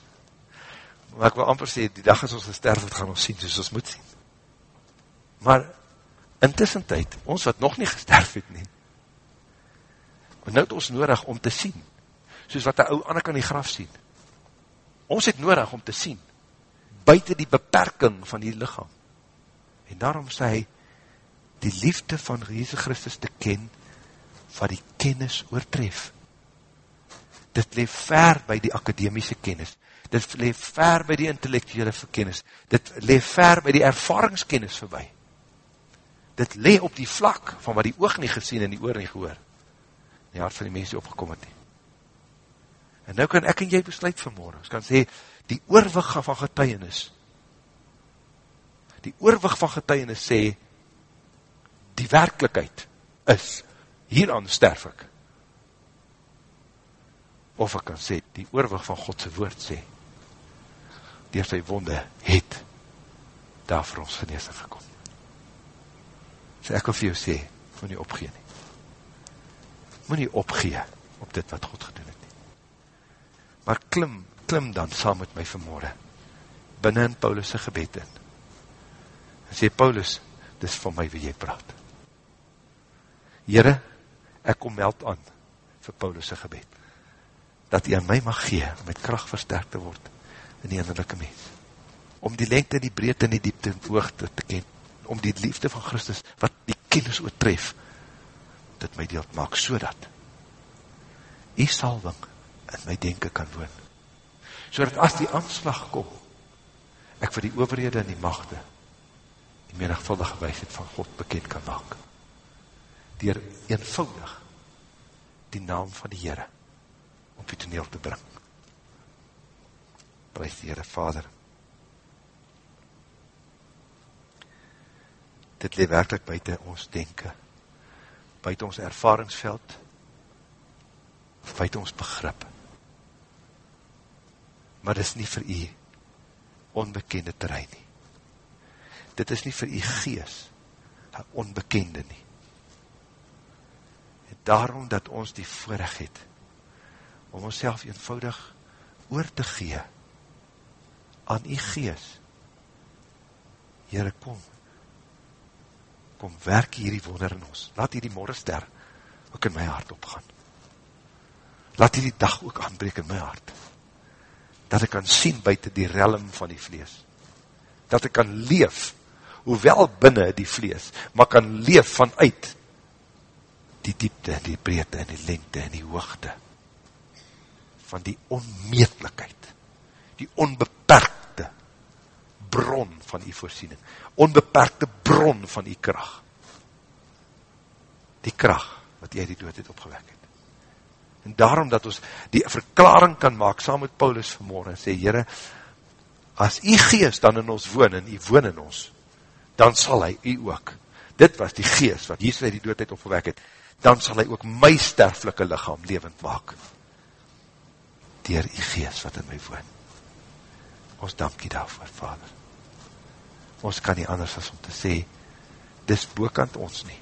Maar ek wil amper sê, die dag as ons sterf, het gaan ons sien, soos ons moet sien. Maar intussen tyd, ons wat nog nie gesterf het nie, want nou het ons nodig om te sien, soos wat die ou ander kan die graf sien. Ons het nodig om te sien, buiten die beperking van die lichaam. En daarom sê hy, die liefde van Jesus Christus te ken, wat die kennis oortref. Dit leef ver by die akademiese kennis, dit leef ver by die intellectuele kennis, dit leef ver by die ervaringskennis voorbij dit le op die vlak van wat die oog nie gesien en die oor nie gehoor, in die hart van die mens die opgekom het nie. En nou kan ek en jy besluit vanmorgen, ons kan sê, die oorwig van getuienis, die oorwig van getuienis sê, die werkelijkheid is, hieraan sterf ek. Of ek kan sê, die oorwig van Godse woord sê, die sy wonde het, daar vir ons geneesing gekom. So ek wil vir jou sê, moet nie opgee nie. Moet nie opgee op dit wat God gedoen het nie. Maar klim, klim dan saam met my vanmorgen, binnen in Paulus' gebed in. En sê, Paulus, dis van my wie jy praat. Heren, ek kom meld aan vir Paulus' gebed, dat hy aan my mag gee, om met kracht versterk te word in die innerlijke mens. Om die lengte, die breedte en die diepte en hoogte te ken, om die liefde van Christus, wat die kennis oortref, dit my deel maak, so dat die salving in my denken kan woon. So dat as die aanslag kom, ek vir die overhede en die machte, die menigvuldige wijsheid van God bekend kan maak. Door eenvoudig die naam van die Heere op die toneel te bring. Prijs die Heere Vader, dit leef werkelijk buiten ons denken, buiten ons ervaringsveld, buiten ons begrip. Maar dit is nie vir u onbekende terrein nie. Dit is nie vir u gees, een onbekende nie. Daarom dat ons die voorrecht het, om ons self eenvoudig oor te gee, aan u gees, Heere, kom, kom werk hierdie wonder in ons. Laat hierdie morgenster ook in my hart opgaan. Laat hierdie dag ook aanbreek in my hart. Dat ek kan sien buiten die relm van die vlees. Dat ek kan leef, hoewel binnen die vlees, maar kan leef vanuit die diepte en die breedte en die lengte en die hoogte van die onmeetlikheid, die onbeperkte bron van die voorsiening onbeperkte bron van die kracht. Die kracht wat jy die dood het opgewek het. En daarom dat ons die verklaring kan maak, saam met Paulus vanmorgen, en sê, Heere, as die geest dan in ons woon, en die woon in ons, dan sal hy u ook, dit was die geest, wat Jesus die doodheid opgewek het, dan sal hy ook my sterflike lichaam levend maak, dier die geest wat in my woon. Ons dank jy daarvoor, Vader. Ons kan nie anders as om te sê, dis boekant ons nie,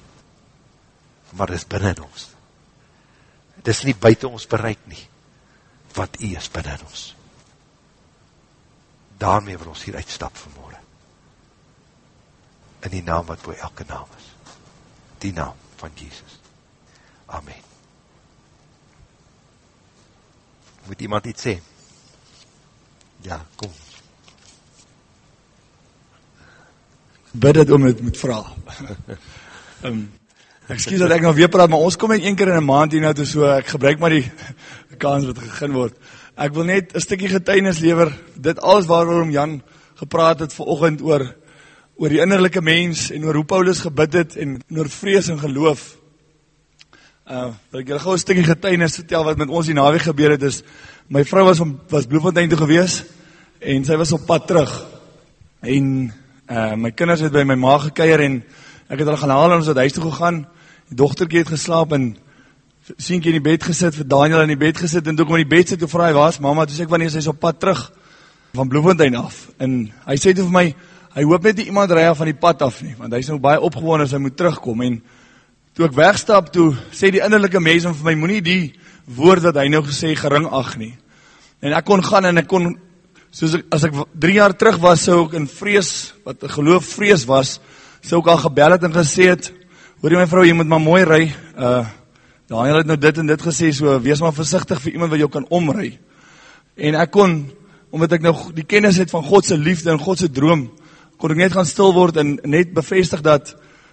maar dis binnen ons. Dis nie buiten ons bereik nie, wat jy is binnen ons. Daarmee wil ons hier uitstap vanmorgen. In die naam wat voor elke naam is. Die naam van Jesus. Amen. Moet iemand iets sê? Ja, kom. Bid het om het moet vraag. um, Excuse dat ek nou weer praat, maar ons kom net een keer in 'n maand hier nou toe so ek gebruik maar die kans wat gegee word. Ek wil net 'n stukkie getuienis lewer. Dit alles waaroor Jan gepraat het vanoggend oor oor die innerlike mens en oor hoe Paulus gebid het en oor vrees en geloof. Uh, wil ek julle gou 'n stukkie getuienis vertel wat met ons die naweek gebeur het is my vrou was om was Bloemfontein toe gewees en sy was op pad terug. En uh my kinders het by my ma gekuier en ek het hulle gaan haal en ons het huis toe gegaan. Die dogtertjie het geslaap en seentjie in die bed gesit, vir Daniel in die bed gesit en toe kom in die bed sit en vra hy waar's mamma? Toe sê ek wanneer sy is op pad terug van Bloemfontein af. En hy sê toe vir my, hy hoop net iemand ry af van die pad af nie, want hy's nou baie opgewonde as hy moet terugkom en toe ek wegstap toe sê die innerlike mens vir my moenie die woord wat hy nou gesê gering ag nie. En ek kon gaan en ek kon soos ek, as ek 3 jaar terug was sou ek in vrees wat 'n geloof vrees was, sou ek al gebel het en gesê het Hoor jy my vrou, jy moet maar mooi ry. Uh Daniel het nou dit en dit gesê, so wees maar versigtig vir iemand wat jou kan omry. En ek kon omdat ek nou die kennis het van God se liefde en God se droom, kon ek net gaan stil word en net bevestig dat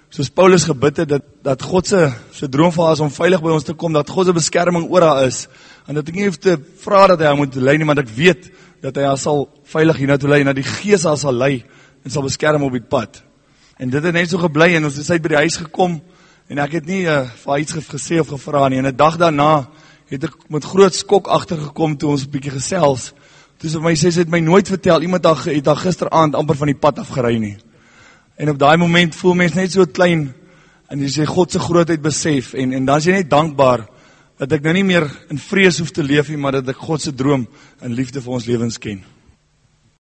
soos Paulus gebid het dat dat God se se droom vir ons om veilig by ons te kom, dat God se beskerming oor haar is en dat ek nie hoef te vra dat hy haar moet lei nie, maar ek weet dat hy haar sal veilig hiernatoe lei en dat die Gees haar sal lei en sal beskerm op die pad. En dit het net so gebly en ons het uit by die huis gekom en ek het nie uh, vir iets gesê of gevra nie. En 'n dag daarna het ek met groot skok agtergekom toe ons 'n bietjie gesels. Toe sy my sê sy het my nooit vertel iemand het het daar gisteraand amper van die pad af gery nie. En op daai oomblik voel mens net so klein en jy sê God se grootheid besef en en dan is jy net dankbaar dat ek nou nie meer in vrees hoef te leef nie, maar dat ek God se droom en liefde vir ons lewens ken.